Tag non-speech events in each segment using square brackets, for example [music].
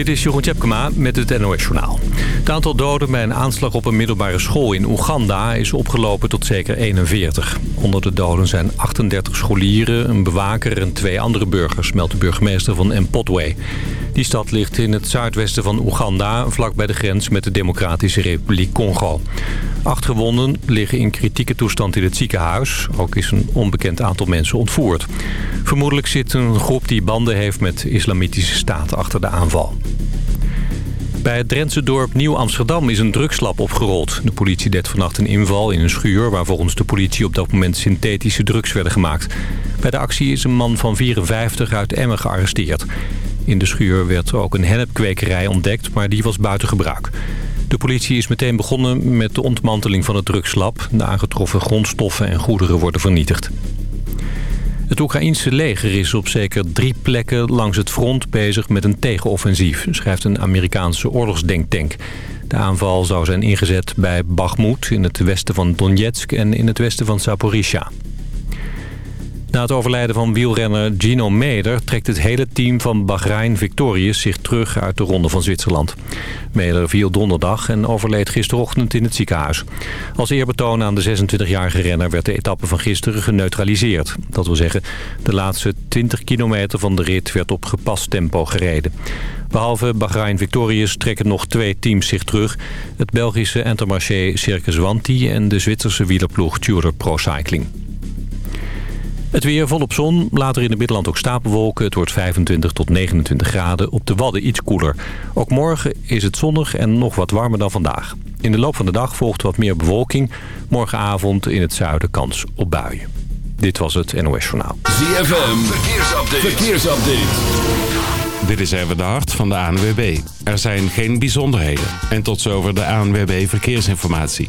Dit is Jeroen Tjepkema met het NOS Journaal. Het aantal doden bij een aanslag op een middelbare school in Oeganda is opgelopen tot zeker 41. Onder de doden zijn 38 scholieren, een bewaker en twee andere burgers, meldt de burgemeester van Mpotwe. Die stad ligt in het zuidwesten van Oeganda, vlak bij de grens met de Democratische Republiek Congo. Acht gewonden liggen in kritieke toestand in het ziekenhuis. Ook is een onbekend aantal mensen ontvoerd. Vermoedelijk zit een groep die banden heeft met de islamitische staat achter de aanval. Bij het Drentse dorp Nieuw-Amsterdam is een drugslab opgerold. De politie deed vannacht een inval in een schuur... waar volgens de politie op dat moment synthetische drugs werden gemaakt. Bij de actie is een man van 54 uit Emmen gearresteerd. In de schuur werd ook een hennepkwekerij ontdekt, maar die was buiten gebruik. De politie is meteen begonnen met de ontmanteling van het drugslab. De aangetroffen grondstoffen en goederen worden vernietigd. Het Oekraïense leger is op zeker drie plekken langs het front bezig met een tegenoffensief, schrijft een Amerikaanse oorlogsdenktank. De aanval zou zijn ingezet bij Bakhmut in het westen van Donetsk en in het westen van Zaporizhia. Na het overlijden van wielrenner Gino Meder trekt het hele team van Bahrein Victorious zich terug uit de Ronde van Zwitserland. Meder viel donderdag en overleed gisterochtend in het ziekenhuis. Als eerbetoon aan de 26-jarige renner werd de etappe van gisteren geneutraliseerd. Dat wil zeggen, de laatste 20 kilometer van de rit werd op gepast tempo gereden. Behalve Bahrein Victorious trekken nog twee teams zich terug. Het Belgische Intermarché Circus Wanty en de Zwitserse wielerploeg Tudor Pro Cycling. Het weer volop zon, later in het Middelland ook stapelwolken. Het wordt 25 tot 29 graden, op de Wadden iets koeler. Ook morgen is het zonnig en nog wat warmer dan vandaag. In de loop van de dag volgt wat meer bewolking. Morgenavond in het zuiden kans op buien. Dit was het NOS Journaal. ZFM, verkeersupdate. verkeersupdate. Dit is even de hart van de ANWB. Er zijn geen bijzonderheden. En tot zover de ANWB Verkeersinformatie.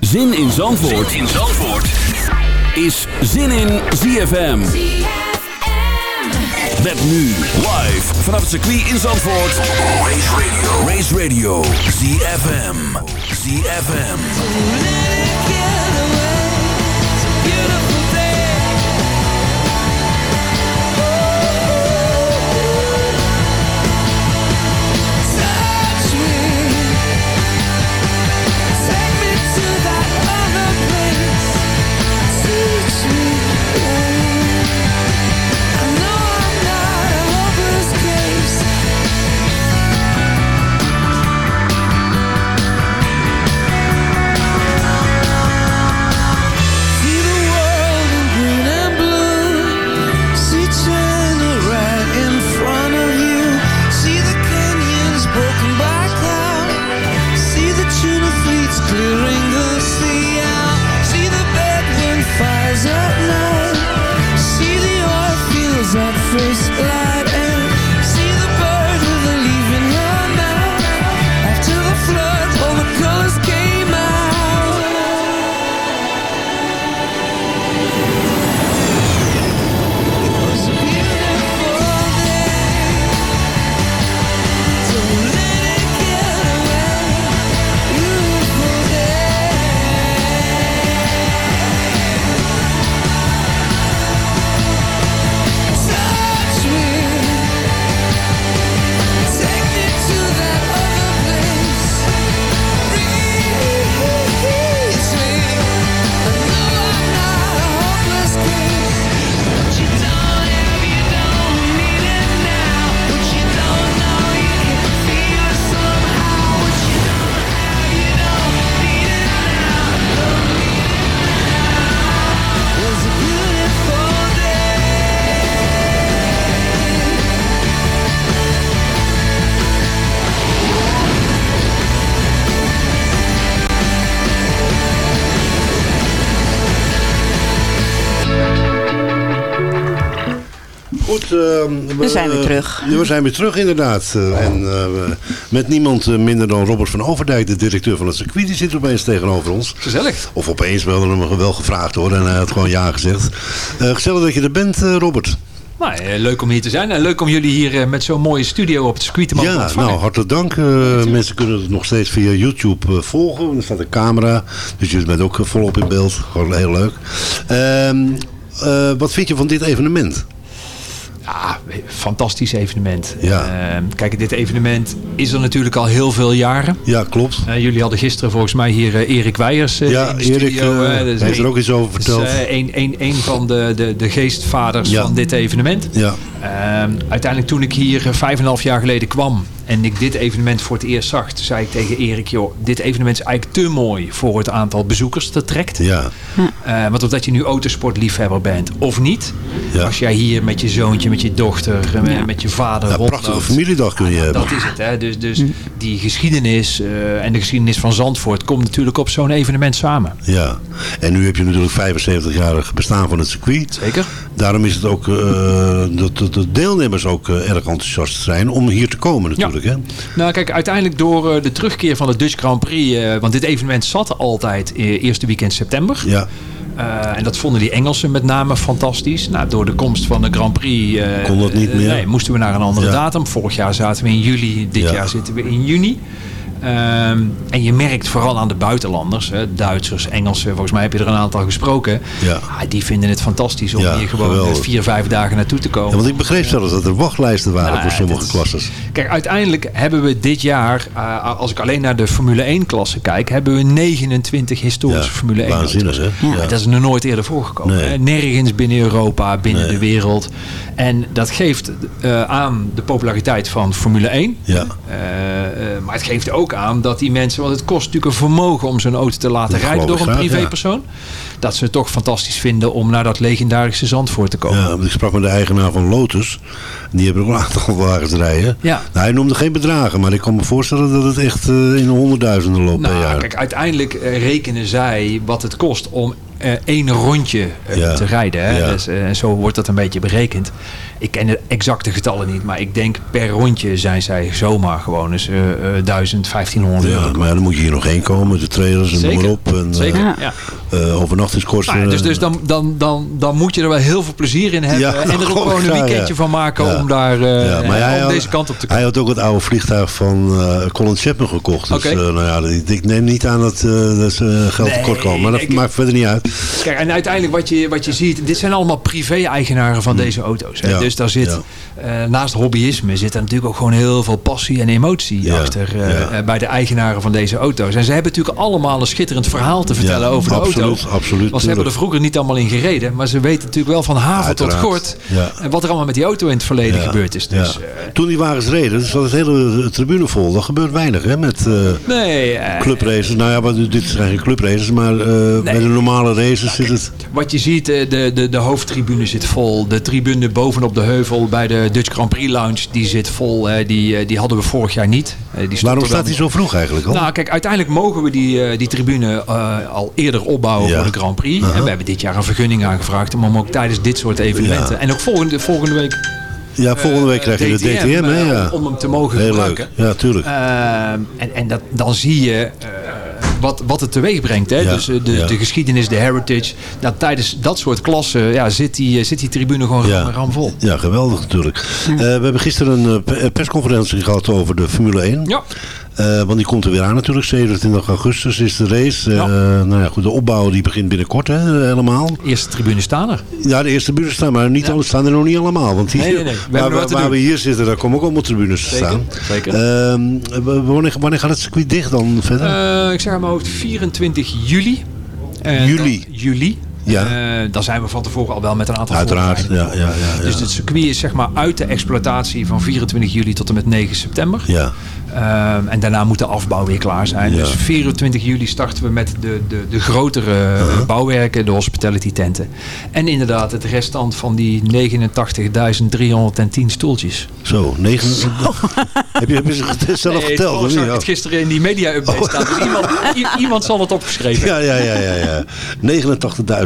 Zin in Zandvoort, zin in Zandvoort. is Zin in ZFM. Met nu live vanaf het circuit in Zandvoort. Race Radio. Race Radio. ZFM. ZFM. We, We zijn weer terug. we zijn weer terug inderdaad. Uh, en uh, we- met niemand uh, minder dan Robert van Overdijk, de directeur van het circuit. Die zit opeens tegenover ons. Gezellig. Of opeens, we hadden hem wel gevraagd hoor. En hij had gewoon ja gezegd. Uh, gezellig dat je er bent, uh, Robert. Nou, eh, leuk om hier te zijn. En leuk om jullie hier eh, met zo'n mooie studio op het circuit te mogen Ja, ontvangen. nou hartelijk dank. Uh, mensen kunnen het nog steeds via YouTube uh, volgen. Er staat een camera, dus je bent ook volop in beeld. Gewoon heel leuk. Uh, uh, wat vind je van dit evenement? Ja, fantastisch evenement. Ja. Uh, kijk, dit evenement is er natuurlijk al heel veel jaren. Ja, klopt. Uh, jullie hadden gisteren volgens mij hier uh, Erik Weijers uh, ja, in de Erik, studio. dus heeft er ook iets over verteld. Dus, een, een, een van de, de, de geestvaders ja. van dit evenement. Ja. Ehm, uiteindelijk toen ik hier vijf en een half jaar geleden kwam en ik dit evenement voor het eerst zag, toen zei ik tegen Erik, joh, dit evenement is eigenlijk te mooi voor het aantal bezoekers dat trekt. Ja. Uh, want of dat je nu autosportliefhebber bent of niet, ja. als jij hier met je zoontje, met je dochter, ja. met je vader ja, rondloopt. prachtige familiedag kun je ja, hebben. Dat is het, hè. Dus, dus hm. die geschiedenis uh, en de geschiedenis van Zandvoort komt natuurlijk op zo'n evenement samen. Ja, en nu heb je natuurlijk 75-jarig bestaan van het circuit. Zeker. Daarom is het ook uh, dat, dat de deelnemers ook uh, erg enthousiast zijn om hier te komen natuurlijk. Hè? Nou kijk, uiteindelijk door uh, de terugkeer van de Dutch Grand Prix, uh, want dit evenement zat altijd eerste weekend september. Ja. Uh, en dat vonden die Engelsen met name fantastisch. Nou, door de komst van de Grand Prix uh, kon dat niet meer. Nee, moesten we naar een andere ja. datum. Vorig jaar zaten we in juli, dit ja. jaar zitten we in juni. Um, en je merkt vooral aan de buitenlanders, hè, Duitsers, Engelsen, volgens mij heb je er een aantal gesproken. Ja. Ah, die vinden het fantastisch om ja, hier gewoon geweldig. vier, vijf dagen naartoe te komen. Ja, want ik begreep zelfs dat er wachtlijsten waren Nou, voor sommige is, klasses. Kijk, uiteindelijk hebben we dit jaar, uh, als ik alleen naar de Formule 1 klasse kijk, hebben we 29 historische Formule 1 Waanzinnig, hè? Dat is nog nooit eerder voorgekomen. Nee. Hè? Nergens binnen Europa, binnen Nee. de wereld. En dat geeft uh, aan de populariteit van Formule 1. Ja. Uh, maar het geeft ook aan dat die mensen, want het kost natuurlijk een vermogen om zo'n auto te laten rijden door een privépersoon. Dat ze het toch fantastisch vinden om naar dat legendarische Zandvoort te komen. Ja, want ik sprak met de eigenaar van Lotus. Die hebben ook een aantal wagens rijden. Ja. Nou, hij noemde geen bedragen, maar ik kan me voorstellen dat het echt uh, in de honderdduizenden loopt nou, per jaar. Kijk, uiteindelijk uh, rekenen zij wat het kost om uh, één rondje ja. te rijden. Hè? Ja. Dus, zo wordt dat een beetje berekend. Ik ken de exacte getallen niet, maar ik denk per rondje zijn zij zomaar gewoon eens 1000, 1500 ja. Maar dan moet je hier nog heen komen, de trailers en noem maar op. En, Zeker, ja. Overnachtingskosten. Nou, dus dus dan, dan, dan, dan moet je er wel heel veel plezier in hebben. [laughs] En er ook gewoon een weekendje van maken om daar maar om deze kant op te komen. Hij had ook het oude vliegtuig van Colin Chapman gekocht. Dus okay. nou ja, ik, neem niet aan dat, dat ze geld nee, tekort komen. Maar dat ik, maakt verder niet uit. Kijk, en uiteindelijk wat je, wat je ziet, dit zijn allemaal privé-eigenaren van deze auto's. Hè? Ja, dus daar zit, ja. uh, naast hobbyisme, zit er natuurlijk ook gewoon heel veel passie en emotie ja, achter uh, ja. bij de eigenaren van deze auto's. En ze hebben natuurlijk allemaal een schitterend verhaal te vertellen over de absoluut, auto. Absoluut, Want ze hebben er vroeger niet allemaal in gereden, maar ze weten natuurlijk wel van haven tot gort en wat er allemaal met die auto in het verleden gebeurd is. Dus, uh, Toen die wagens reden, zat het hele tribune vol. Dat gebeurt weinig hè, met nee, clubraces. Nou ja, maar dit zijn geen clubraces, maar nee. bij de normale races zit het... Wat je ziet, de, de, de hoofdtribune zit vol. De tribune bovenop de heuvel bij de Dutch Grand Prix Lounge, die zit vol. Die, die hadden we vorig jaar niet. Die Waarom staat die zo vroeg eigenlijk al? Nou, kijk, uiteindelijk mogen we die, die tribune uh, al eerder opbouwen ja. voor de Grand Prix. Uh -huh. En we hebben dit jaar een vergunning aangevraagd om hem ook tijdens dit soort evenementen. Ja. En ook volgende, volgende week ja, volgende week krijg je DTM, de DTM, hè? Ja. Om, hem te mogen Heel gebruiken. Leuk. Ja, tuurlijk. Uh, en en dat, dan zie je uh, wat, wat het teweeg brengt. Hè? Ja, dus de, ja. de geschiedenis, de heritage. Nou, tijdens dat soort klassen ja, zit, die, zit die tribune gewoon ja. ramvol. Ja, geweldig natuurlijk. Uh, we hebben gisteren een persconferentie gehad over de Formule 1. Ja. Uh, want die komt er weer aan natuurlijk. 27 augustus is de race. Uh, Ja. nou ja, goed, de opbouw die begint binnenkort hè, helemaal. De eerste tribune staan er. Ja, de eerste tribunes staan, maar niet Ja. alle staan er nog niet allemaal. Want hier, Nee, nee, nee. We waar, we hier zitten, daar komen ook allemaal tribunes te staan. zeker. Ehm, wanneer, wanneer gaat het circuit dicht dan verder? Uh, ik zeg mijn hoofd 24 juli. Juli. Juli. Ja. Uh, dan zijn we van tevoren al wel met een aantal Uiteraard, ja, ja, ja, ja. Dus het circuit is zeg maar uit de exploitatie van 24 juli tot en met 9 september. ja. Ehm, en daarna moet de afbouw weer klaar zijn. Ja. Dus 24 juli starten we met de, de, de grotere Uh-huh. bouwwerken, de hospitality tenten. En inderdaad het restant van die 89.310 stoeltjes. Zo, negen... [laughs] heb, je, heb get- zelf Nee, geteld? zag ik het gisteren in die media-update staan. Dus iemand, iemand zal het opgeschreven Ja, ja, ja, ja, ja.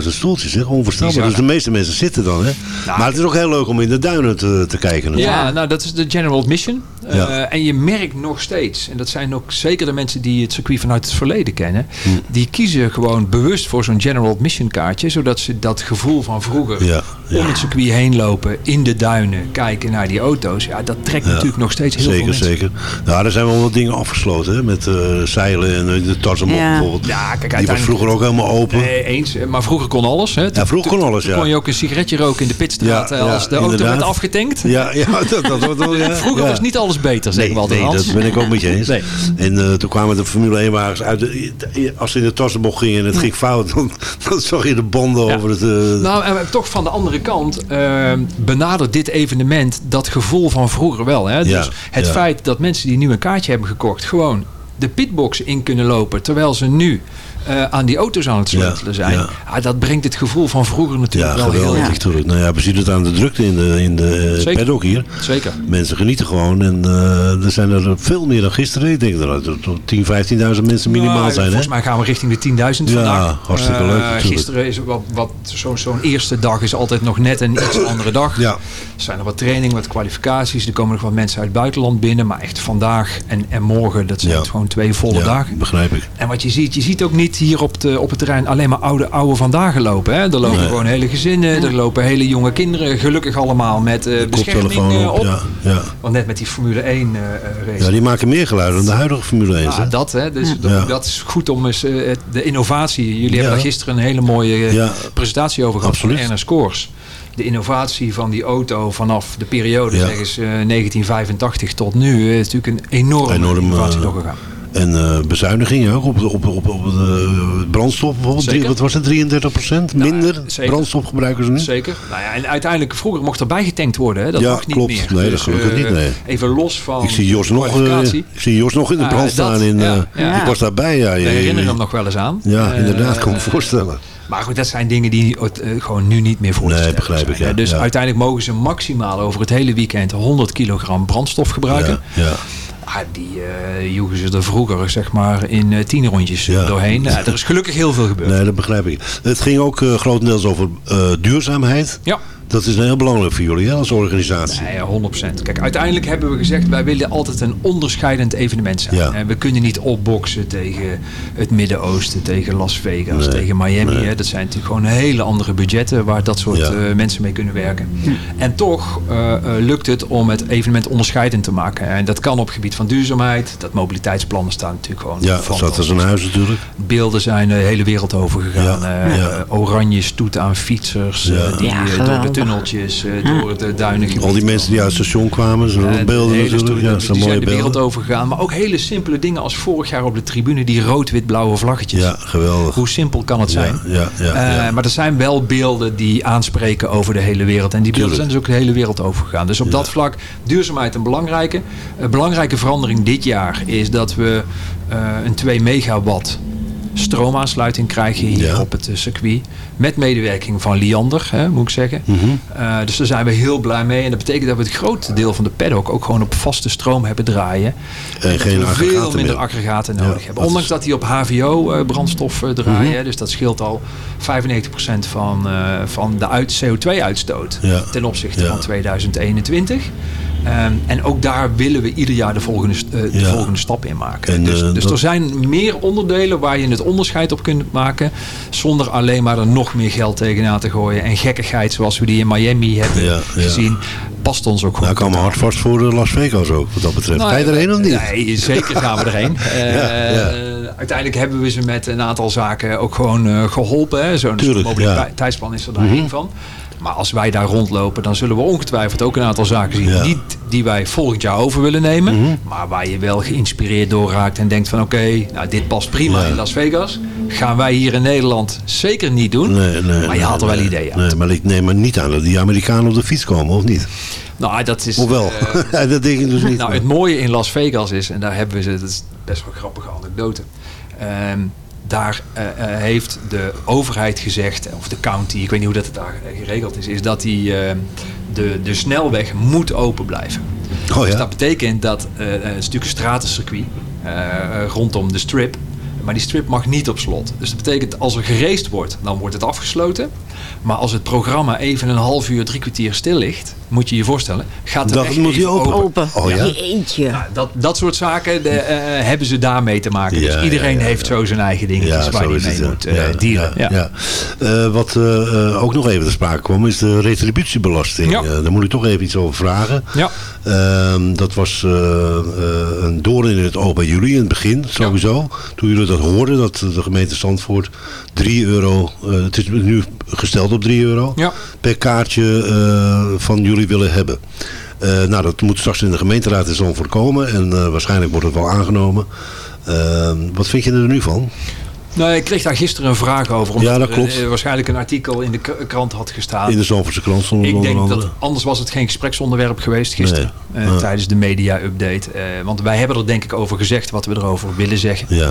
89.000 stoeltjes, hè? onvoorstelbaar. Dus de meeste mensen zitten dan, hè? Nou, maar het is ook heel leuk om in de duinen te, te kijken. Ja, nou dat is de general admission. Eh, Ja. en je merkt nog steeds, en dat zijn ook zeker de mensen die het circuit vanuit het verleden kennen, Hm. die kiezen gewoon bewust voor zo'n general admission kaartje, zodat ze dat gevoel van vroeger Ja, ja. om het circuit heen lopen, in de duinen, kijken naar die auto's, ja, dat trekt natuurlijk nog steeds heel veel Zeker, mensen. zeker. Nou, er zijn wel wat dingen afgesloten, hè? Met eh, zeilen en eh, de Tarzanbocht Ja. bijvoorbeeld. Ja, kijk, Die was vroeger ook helemaal open. Nee, eens. Maar vroeger kon alles. Hè. Ja, vroeger kon alles, ja. kon je ook een sigaretje roken in de pitstraat Ja, eh, ja, als de auto werd afgetankt. Ja, ja, dat, dat, dat, dat- [laughs] ja. Vroeger ja. was niet alles beter, zeggen Nee, altijd. nee, Hans. dat ben ik ook met je eens. [laughs] Nee. En eh, toen kwamen de Formule 1 wagens uit. De, als ze in de Tassenbocht gingen en het ging fout, dan, dan zag je de banden Ja. over het... eh, Nou, en toch van de andere kant eh, benadert dit evenement dat gevoel van vroeger wel. Hè? Dus het feit dat mensen die nu een kaartje hebben gekocht, gewoon de pitbox in kunnen lopen, terwijl ze nu eh, aan die auto's aan het sleutelen zijn. ja. Ah, dat brengt het gevoel van vroeger natuurlijk ja, wel heel erg. natuurlijk. Nou ja, we zien het aan de drukte in de, in de eh, Zeker. paddock hier. Zeker. Mensen genieten gewoon. En eh, er zijn er veel meer dan gisteren. Ik denk dat er tot 10.000, 15.000 mensen minimaal Nou, zijn. Hè? Volgens mij gaan we richting de 10.000 Ja, vandaag. hartstikke Eh, leuk. Gisteren is wat, wat zo- zo'n eerste dag is altijd nog net een iets [coughs] andere dag. Ja. Er zijn er wat trainingen, wat kwalificaties. Er komen nog wat mensen uit het buitenland binnen. Maar echt vandaag en, en morgen, dat zijn Ja. gewoon twee volle ja, dagen. begrijp ik. En wat je ziet, je ziet ook niet hier op, de, op het terrein alleen maar oude, oude vandaag lopen. Hè? Er lopen Nee. gewoon hele gezinnen, er lopen hele jonge kinderen. Gelukkig allemaal met eh bescherming Koptelefoon eh, op. op. Ja, ja. Want net met die Formule 1 eh, eh, race. ja, die maken meer geluid dan de huidige Formule 1. Ja, hè? dat, hè. Dus dat- is goed om eens de innovatie. Jullie hebben daar gisteren een hele mooie presentatie over gehad Absoluut. van Ernest Koors. De innovatie van die auto vanaf de periode, Ja. zeg eens eh, 1985 tot nu, is natuurlijk een enorme, Enorme, innovatie doorgegaan. En eh, bezuinigingen ook op, de- op, op, op de brandstof bijvoorbeeld. Drie- Wat was het? 33% minder zeker. brandstof gebruiken ze nu? Zeker. Nou ja, en uiteindelijk, vroeger mocht er bijgetankt worden. Hè? Dat Ja, mag niet klopt. meer. Nee, dat Dus, gelukkig eh, niet, nee. Even los van Ik zie Jos nog, eh, ik zie Jos nog in de Ah, brand staan. In, eh. Ik was daarbij. Ja, We herinneren je- hem nog wel eens aan. Ja, Eh, inderdaad. kan ik me voorstellen. Maar goed, dat zijn dingen die eh, gewoon nu niet meer voor te Nee, begrijp ik, ja. Dus Ja. uiteindelijk mogen ze maximaal over het hele weekend 100 kilogram brandstof gebruiken. Ja, ja. Ah, die eh joegen ze er vroeger zeg maar in eh, tien rondjes Ja. doorheen. Nou, er is gelukkig heel veel gebeurd. Nee, dat begrijp ik. Het ging ook eh, grotendeels over duurzaamheid. Ja. Dat is heel belangrijk voor jullie hè, als organisatie. Nee, 100%. Kijk, uiteindelijk hebben we gezegd, wij willen altijd een onderscheidend evenement zijn. Ja. En we kunnen niet opboksen tegen het Midden-Oosten, tegen Las Vegas, Nee, tegen Miami. nee. Hè. Dat zijn natuurlijk gewoon hele andere budgetten waar dat soort Ja. eh, mensen mee kunnen werken. En toch eh, eh, lukt het om het evenement onderscheidend te maken. En dat kan op het gebied van duurzaamheid. Dat mobiliteitsplannen staan natuurlijk gewoon Ja, van zat als een huis natuurlijk. Beelden zijn de hele wereld over gegaan. Ja, Eh, ja. oranje stoet aan fietsers. Ja. die Ja, door de geweldig. Tunneltjes, eh, door de duinen. Al die mensen die uit het station kwamen, zo'n Eh, beelden natuurlijk. Ja, die dat zijn mooie de wereld overgegaan. Maar ook hele simpele dingen als vorig jaar op de tribune. Die rood-wit-blauwe vlaggetjes. Ja, geweldig. Hoe simpel kan het zijn? Ja, ja, Eh. Maar er zijn wel beelden die aanspreken over de hele wereld. En die beelden zijn dus ook de hele wereld overgegaan. Dus op dat vlak duurzaamheid een belangrijke. Een belangrijke verandering dit jaar is dat we eh, een 2 megawatt stroomaansluiting krijgen hier Ja. op het eh, circuit. Met medewerking van Liander, hè, moet ik zeggen. Mhm. Eh, dus daar zijn we heel blij mee. En dat betekent dat we het grootste deel van de paddock ook gewoon op vaste stroom hebben draaien. En geen we veel minder meer. aggregaten Ja, nodig hebben. Ondanks is- Mhm. dat die op HVO brandstof eh, draaien. hè, Dus dat scheelt al 95% van, van de uit CO2-uitstoot Ja. ten opzichte van 2021. Ehm, en ook daar willen we ieder jaar de volgende, eh, de Ja. volgende stap in maken. En, dus eh, dus dat- er zijn meer onderdelen waar je het onderscheid op kunt maken. Zonder alleen maar er nog meer geld tegenaan te gooien. En gekkigheid zoals we die in Miami hebben Ja, ja. gezien. Past ons ook goed. Nou, ik kan me hard vast voor de Las Vegas ook, wat dat betreft. Nou, Ga je erheen of niet? Nee, zeker gaan we erheen. [laughs] Eh. Uiteindelijk hebben we ze met een aantal zaken ook gewoon eh, geholpen. Zo'n mobiliteitsplan is er daar één van. Maar als wij daar rondlopen, dan zullen we ongetwijfeld ook een aantal zaken zien. Ja. Niet die wij volgend jaar over willen nemen. Mhm. Maar waar je wel geïnspireerd door raakt en denkt van oké, nou dit past prima in Las Vegas. Gaan wij hier in Nederland zeker niet doen. Nee, nee, maar je haalt er wel ideeën. Nee, maar ik neem er niet aan dat die Amerikanen op de fiets komen, of niet? Nou, dat is... Of wel? eh, [laughs] dat denk ik dus niet. Nou, het mooie in Las Vegas is, en daar hebben we ze, dat is best wel een grappige anekdote. Ehm, daar eh, eh, heeft de overheid gezegd, of de county, ik weet niet hoe dat het daar eh, geregeld is, is dat die, de, de snelweg moet open blijven. oh Dus ja? dat betekent dat natuurlijk een stratencircuit eh, rondom de strip. Maar die strip mag niet op slot. Dus dat betekent als er geraced wordt, dan wordt het afgesloten. Maar als het programma even een half uur, drie kwartier stil ligt, moet je je voorstellen, gaat de weg moet even open. Open. Oh ja? Eentje. nou, dat, dat soort zaken de, eh, hebben ze daarmee te maken. Ja, dus iedereen ja, ja, heeft ja. zo zijn eigen dingetjes waar hij mee het, ja. moet eh, dealen. Ja. Ja, ja. Eh, wat eh, eh, ook nog even te sprake kwam is de retributiebelasting. Ja. Eh, daar moet ik toch even iets over vragen. Ja. Ehm, dat was eh, eh, een doorn in het oog bij jullie in het begin, sowieso. Toen jullie dat hoorden, dat de gemeente Zandvoort 3 euro, eh, het is nu gesteld op 3 euro, Ja. per kaartje van jullie willen hebben. Nou, dat moet straks in de gemeenteraad in Zandvoort komen en waarschijnlijk wordt het wel aangenomen. Ehm, wat vind je er nu van? Nou, ik kreeg daar gisteren een vraag over. Omdat Ja, dat er, klopt. eh, waarschijnlijk een artikel in de krant had gestaan. In de Zandvoortse krant stond het Ik denk dat anders was het geen gespreksonderwerp geweest gisteren. Nee. eh, Ja. Tijdens de media-update. Eh, want wij hebben er denk ik over gezegd wat we erover willen zeggen. Ja,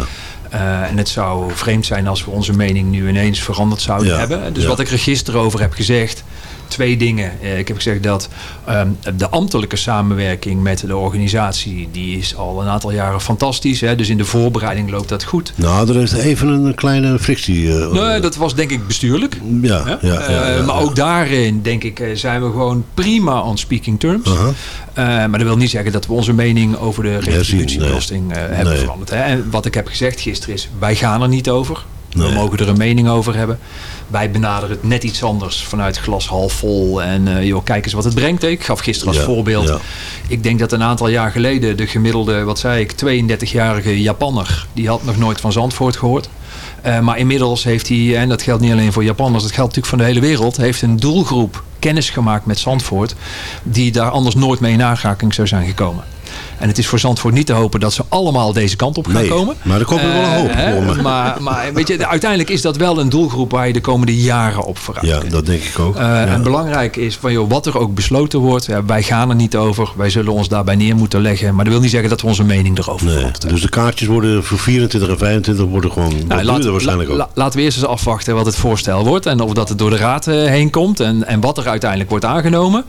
en het zou vreemd zijn als we onze mening nu ineens veranderd zouden Ja, hebben. Dus wat ik er gisteren over heb gezegd. Twee dingen. Eh, ik heb gezegd dat ehm, de ambtelijke samenwerking met de organisatie... die is al een aantal jaren fantastisch. Hè? Dus in de voorbereiding loopt dat goed. nou, er is even een kleine frictie. eh, Nee, dat was denk ik bestuurlijk. ja, ja, Hè? ja, ja, Eh, ja, maar ook daarin, denk ik, zijn we gewoon prima on speaking terms. Maar dat wil niet zeggen dat we onze mening over de retributiebelasting hebben Nee. veranderd. Hè? En wat ik heb gezegd gisteren is, wij gaan er niet over. Nee. We mogen er een mening over hebben. Wij benaderen het net iets anders vanuit glas half vol. En eh, joh, kijk eens wat het brengt. Ik gaf gisteren als Ja, voorbeeld. ja. Ik denk dat een aantal jaar geleden de gemiddelde, wat zei ik, 32-jarige Japanner, die had nog nooit van Zandvoort gehoord. Eh, maar inmiddels heeft hij, en dat geldt niet alleen voor Japanners, dat geldt natuurlijk van de hele wereld, heeft een doelgroep kennis gemaakt met Zandvoort, die daar anders nooit mee in aanraking zou zijn gekomen. En het is voor Zandvoort niet te hopen dat ze allemaal deze kant op gaan Nee, komen. maar er komt er wel een hoop Eh, hè. Maar, maar weet je, uiteindelijk is dat wel een doelgroep waar je de komende jaren op vooruit Ja, kunt. dat denk ik ook. Eh, ja. En belangrijk is van joh, wat er ook besloten wordt, ja, wij gaan er niet over. Wij zullen ons daarbij neer moeten leggen. Maar dat wil niet zeggen dat we onze mening erover Nee, hebben. dus de kaartjes worden voor 24 en 25 worden gewoon Nou, waarschijnlijk la- ook. la- laten we eerst eens afwachten wat het voorstel wordt. En of dat het door de raad eh, heen komt. En, en wat er uiteindelijk wordt aangenomen.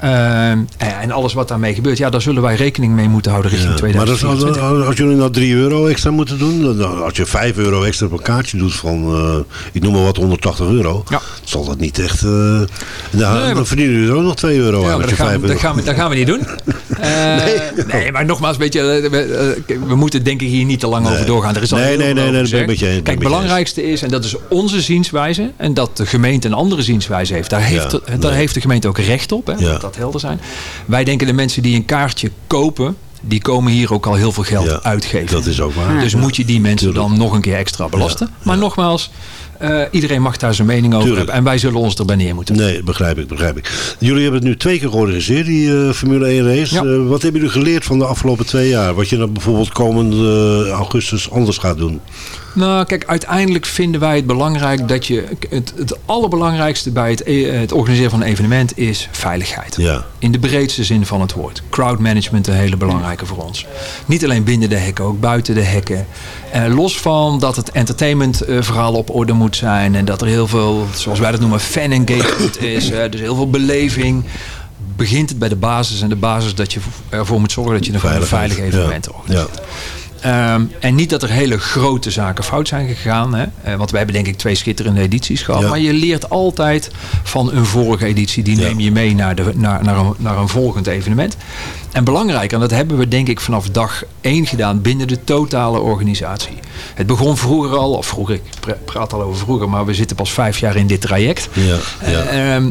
En, en alles wat daarmee gebeurt. Ja, daar zullen wij rekening mee moeten houden richting Ja, maar als, 2024. als, als jullie nou 3 euro extra moeten doen, dan, als je 5 euro extra per kaartje doet van, eh, ik noem maar wat, 180 euro, Ja. zal dat niet echt... eh, dan, verdienen jullie er ook nog 2 euro Ja, aan dat gaan, 5 we, euro... dat, gaan we, dat gaan we niet doen. [laughs] Eh, nee. maar nogmaals, weet je, we, moeten denk ik hier niet te lang Nee. over doorgaan. Er is al Nee, nee, nee, nee, dat met je Kijk, het belangrijkste is, en dat is onze zienswijze, en dat de gemeente een andere zienswijze heeft. Daar heeft, daar heeft de gemeente ook recht op, hè, dat helder zijn. Wij denken de mensen die een kaartje kopen, die komen hier ook al heel veel geld Ja, uitgeven. dat is ook waar. Dus Ja. moet je die mensen dan nog een keer extra belasten. Ja, Maar nogmaals, eh, iedereen mag daar zijn mening over Tuurlijk. hebben. En wij zullen ons erbij neer moeten Nee, begrijp ik, begrijp ik. Jullie hebben het nu twee keer georganiseerd, die eh, Formule 1 race. Ja. Eh, wat hebben jullie geleerd van de afgelopen twee jaar? Wat je dan bijvoorbeeld komende augustus anders gaat doen? Nou, kijk, uiteindelijk vinden wij het belangrijk dat je. Het, het allerbelangrijkste bij het, e- het organiseren van een evenement is veiligheid. Ja. In de breedste zin van het woord. Crowdmanagement een hele belangrijke voor ons. Niet alleen binnen de hekken, ook buiten de hekken. Los van dat het entertainment verhaal op orde moet zijn. En dat er heel veel, zoals wij dat noemen, fan engagement [coughs] is. eh, dus heel veel beleving. Begint het bij de basis. En de basis dat je ervoor moet zorgen dat je een veilig evenement ja. organiseert. Ehm, en niet dat er hele grote zaken fout zijn gegaan. Hè? Eh, want we hebben denk ik twee schitterende edities gehad. Ja. Maar je leert altijd van een vorige editie. Die Ja. neem je mee naar, de, naar, naar, een, naar een volgend evenement. En belangrijk, en dat hebben we denk ik vanaf dag één gedaan binnen de totale organisatie. Het begon vroeger al, of vroeger, ik pra- praat al over vroeger, maar we zitten pas vijf jaar in dit traject. Ja, ja. Eh, ehm,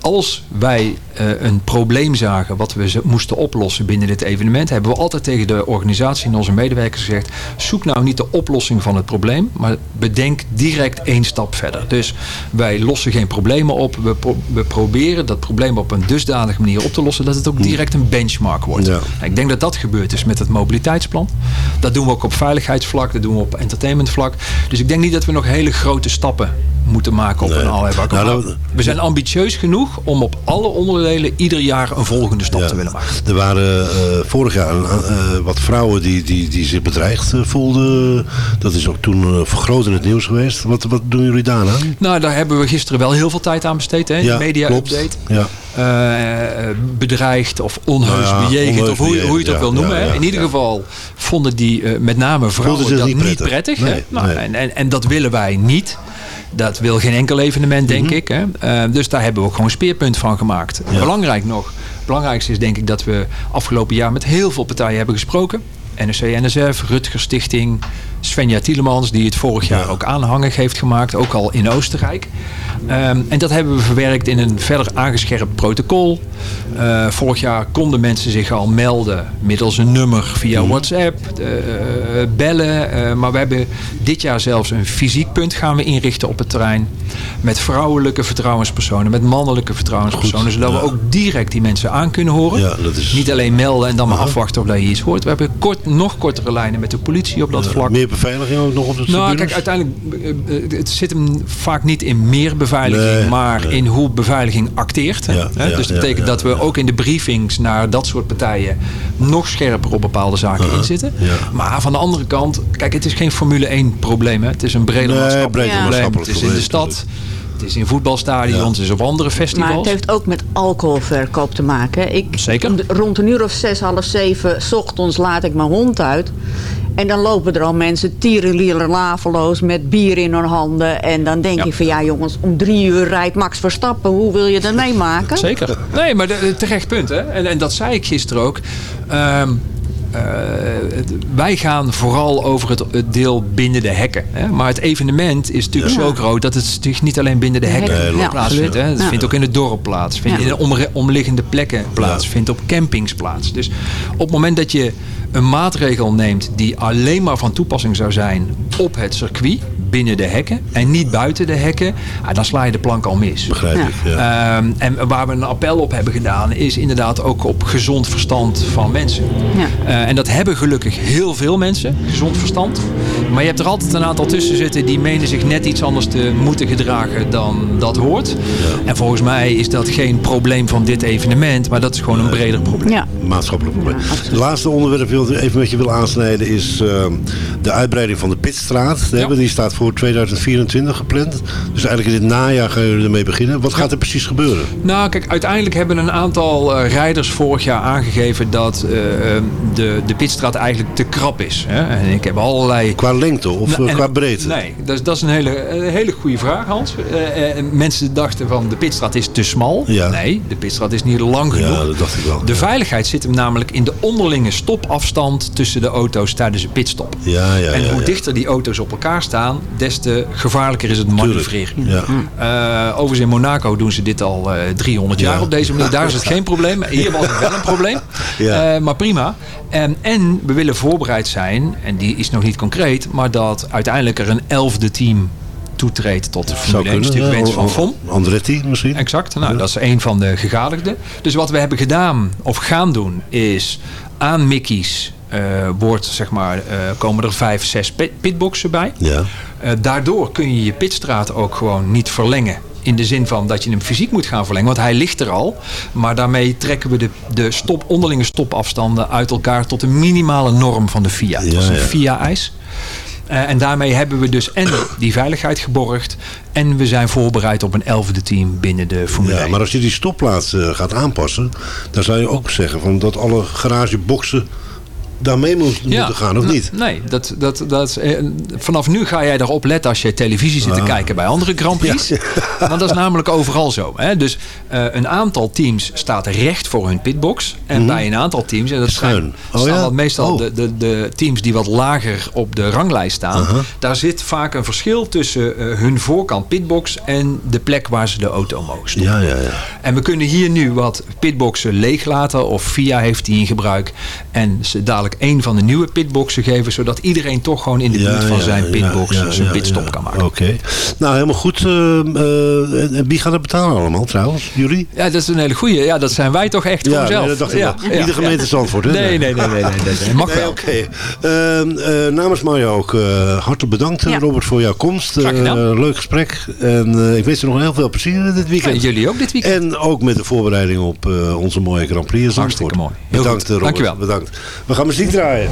als wij eh, een probleem zagen wat we moesten oplossen binnen dit evenement, hebben we altijd tegen de organisatie en onze medewerkers gezegd: zoek nou niet de oplossing van het probleem, maar bedenk direct één stap verder. Dus wij lossen geen problemen op. We, pro- we proberen dat probleem op een dusdanige manier op te lossen dat het ook direct een benchmark wordt. Ja. Nou, ik denk dat dat gebeurd is met het mobiliteitsplan. Dat doen we ook op veiligheidsvlak, dat doen we op entertainmentvlak. Dus ik denk niet dat we nog hele grote stappen moeten maken op Nee. een allerlei vlakken. Nou, we zijn ambitieus genoeg om op alle onderdelen ieder jaar een volgende stap te willen maken. Er waren eh, vorig jaar eh, wat vrouwen die, die, die zich bedreigd eh, voelden. Dat is ook toen uh, groot in het nieuws geweest. Wat, wat doen jullie daarna? Nou, daar hebben we gisteren wel heel veel tijd aan besteed. Hè? Ja, de media klopt. update. Ja. Bedreigd of onheus Nou ja, bejegend. onheus of hoe, hoe je het ook wil noemen. ja, In ieder geval vonden die met name vrouwen dat niet niet prettig. prettig. hè. Nee, Nou, en, en dat willen wij niet. Dat wil geen enkel evenement, denk Mhm. ik. Hè. Eh, dus daar hebben we ook gewoon een speerpunt van gemaakt. Ja. Belangrijk nog. Het belangrijkste is denk ik dat we afgelopen jaar met heel veel partijen hebben gesproken. NRC, NSF, Rutger Stichting, Svenja Tielemans, die het vorig jaar Ja. ook aanhangig heeft gemaakt, ook al in Oostenrijk. Ehm, en dat hebben we verwerkt in een verder aangescherpt protocol. Eh, vorig jaar konden mensen zich al melden middels een nummer via Mhm. WhatsApp, eh, bellen. Eh, maar we hebben dit jaar zelfs een fysiek punt gaan we inrichten op het terrein. Met vrouwelijke vertrouwenspersonen, met mannelijke vertrouwenspersonen. Goed, zodat ja. we ook direct die mensen aan kunnen horen. Ja, dat is- Niet alleen melden en dan maar afwachten of dat je iets hoort. We hebben kort, nog kortere lijnen met de politie op dat vlak. Meer beveiliging ook nog op de Nou, tribunes? kijk, uiteindelijk eh, eh, het zit hem vaak niet in meer beveiliging, Nee, maar nee. in hoe beveiliging acteert. hè. Ja, Hè? ja, dus dat betekent ja, dat we ja. ook in de briefings naar dat soort partijen nog scherper op bepaalde zaken Uh-huh, inzitten. ja. Maar van de andere kant, kijk, het is geen Formule 1 probleem. Hè? Het is een breder Nee, maatschappelijk breder probleem. Het is in de stad, het is in voetbalstadions, het is op andere festivals. Maar het heeft ook met alcoholverkoop te maken. Ik, Zeker. rond een uur of zes, half zeven, s ochtends laat ik mijn hond uit. En dan lopen er al mensen tierenlieler laveloos met bier in hun handen. En dan denk Ja. ik van ja jongens, om drie uur rijdt Max Verstappen. Hoe wil je dat meemaken? Zeker. Nee, maar terecht punt. Hè? En, en dat zei ik gisteren ook. Ehm, eh, wij gaan vooral over het, het deel binnen de hekken. Hè? Maar het evenement is natuurlijk Ja. zo groot dat het zich niet alleen binnen de hekken hekken, Nee, ja, plaatsvindt. Hè? Het Ja. vindt ook in het dorp plaats. Vindt Ja. in de omliggende plekken plaats. Ja. Vindt op campings plaats. Dus op het moment dat je een maatregel neemt die alleen maar van toepassing zou zijn op het circuit, binnen de hekken en niet buiten de hekken, ah, dan sla je de plank al mis. Begrijp Ja. ik, ja. Ehm, en waar we een appel op hebben gedaan, is inderdaad ook op gezond verstand van mensen. Ja. Eh, en dat hebben gelukkig heel veel mensen, gezond verstand. Maar je hebt er altijd een aantal tussen zitten die menen zich net iets anders te moeten gedragen dan dat hoort. En volgens mij is dat geen probleem van dit evenement, maar dat is gewoon een breder probleem. Ja. maatschappelijk probleem. Ja. Het laatste onderwerp dat ik even met je wil aansnijden is eh, de uitbreiding van de Pitstraat. Ja. Die staat voor 2024 gepland. Dus eigenlijk in dit najaar gaan jullie ermee beginnen. Wat gaat er precies gebeuren? Nou, kijk, uiteindelijk hebben een aantal eh, rijders vorig jaar aangegeven dat eh, eh, de, de pitstraat eigenlijk te krap is. Hè? En ik heb allerlei Qua lengte of Nou, eh, en- qua breedte? Nee, dat is, dat is een, hele, een hele goede vraag, Hans. Mensen dachten van de pitstraat is te smal. Ja. Nee, de pitstraat is niet lang genoeg. Ja, dat dacht ik wel. De veiligheid zit hem namelijk in de onderlinge stopafstand tussen de auto's tijdens een pitstop. Ja, ja, en ja, hoe dichter die auto's op elkaar staan, des te gevaarlijker is het manoeuvreren. Ja. Eh, overigens in Monaco doen ze dit al eh 300 jaar Ja. op deze manier. Daar is het geen probleem. Hier was het wel een probleem. [laughs] Ja. Eh, maar prima. En, en we willen voorbereid zijn, en die is nog niet concreet, maar dat uiteindelijk er een elfde team toetreedt tot de Formule 1. Dat is kunnen. natuurlijk ja. wens van FOM. Andretti misschien? Exact. Nou, dat is een van de gegadigden. Dus wat we hebben gedaan, of gaan doen, is aan Mickey's eh, wordt, zeg maar, eh, komen er vijf, zes pit- pitboxen bij. Ja. Eh, daardoor kun je je pitstraat ook gewoon niet verlengen. In de zin van dat je hem fysiek moet gaan verlengen. Want hij ligt er al. Maar daarmee trekken we de, de stop, onderlinge stopafstanden uit elkaar tot een minimale norm van de FIA. Ja, dat is een ja. FIA-eis. Eh, en daarmee hebben we dus en die veiligheid geborgd. En we zijn voorbereid op een elfde team binnen de Formule Ja, 1. maar als je die stopplaats eh, gaat aanpassen, dan zou je ook zeggen van dat alle garageboxen daar mee moet, moeten gaan, of n- niet? Nee, dat, dat, dat, eh, vanaf nu ga jij erop letten als je televisie zit te Ah. kijken bij andere Grand Prix. Want dat is namelijk overal zo. Hè? Dus eh, een aantal teams staat recht voor hun pitbox. En bij een aantal teams, en dat Mhm. Zijn, Oh, staan ja? wat meestal Oh. de, de, de teams die wat lager op de ranglijst staan. Daar zit vaak een verschil tussen eh, hun voorkant pitbox en de plek waar ze de auto mogen stoppen. Ja, ja, ja. En we kunnen hier nu wat pitboxen leeglaten. Of VIA heeft die in gebruik. En ze dadelijk een van de nieuwe pitboxen geven. Zodat iedereen toch gewoon in de buurt van zijn pitbox zijn pitstop kan maken. Oké. Nou, helemaal goed. eh, eh, en- en wie gaat het betalen allemaal trouwens? Jullie? Ja, dat is een hele goeie. Ja, dat zijn wij toch echt Ja, gewoon zelf. nee, dat dacht ik ja, wel. Niet de gemeente Zandvoort, hè? Nee, Nee. nee, nee. nee, nee, nee, nee. Mag wel. oké. Ehm, eh, namens Mario ook eh, hartelijk bedankt, Ja. Robert, voor jouw komst. Eh, leuk gesprek. En eh, ik wens je nog heel veel plezier dit Ja, weekend. jullie ook dit weekend. En ook met de voorbereiding op eh, onze mooie Grand Prix. Hartstikke mooi. Heel Bedankt, goed. Robert. Dankjewel. Bedankt. We gaan muziek draaien.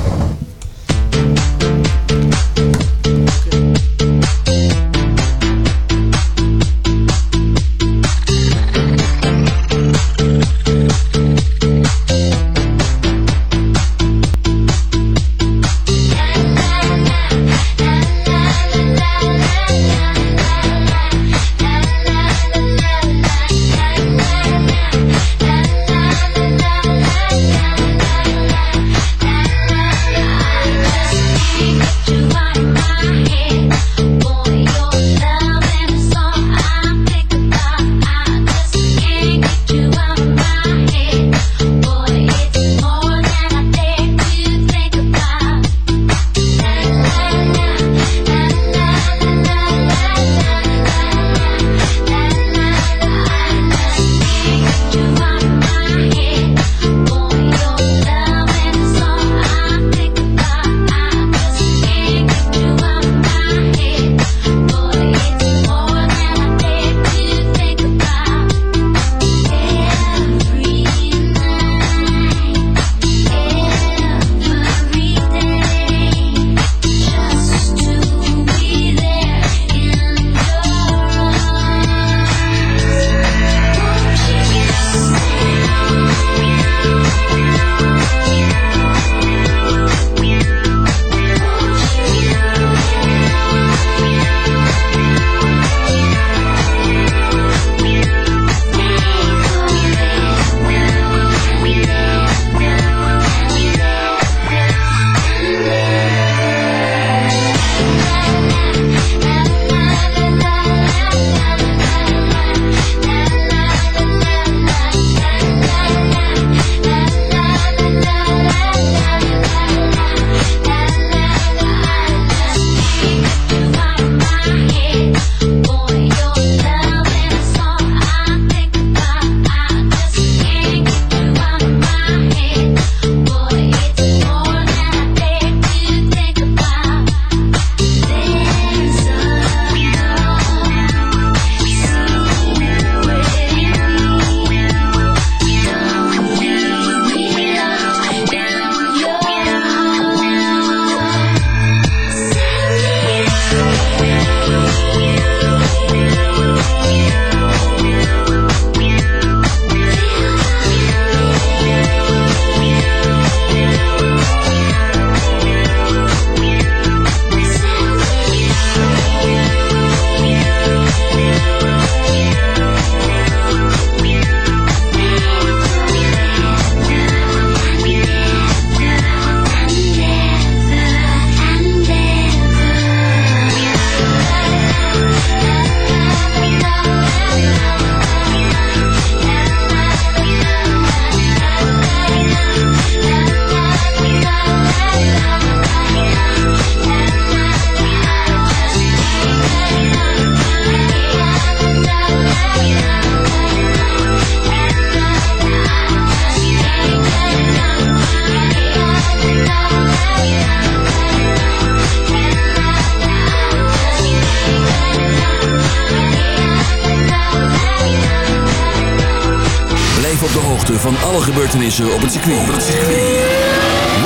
Van alle gebeurtenissen op het circuit.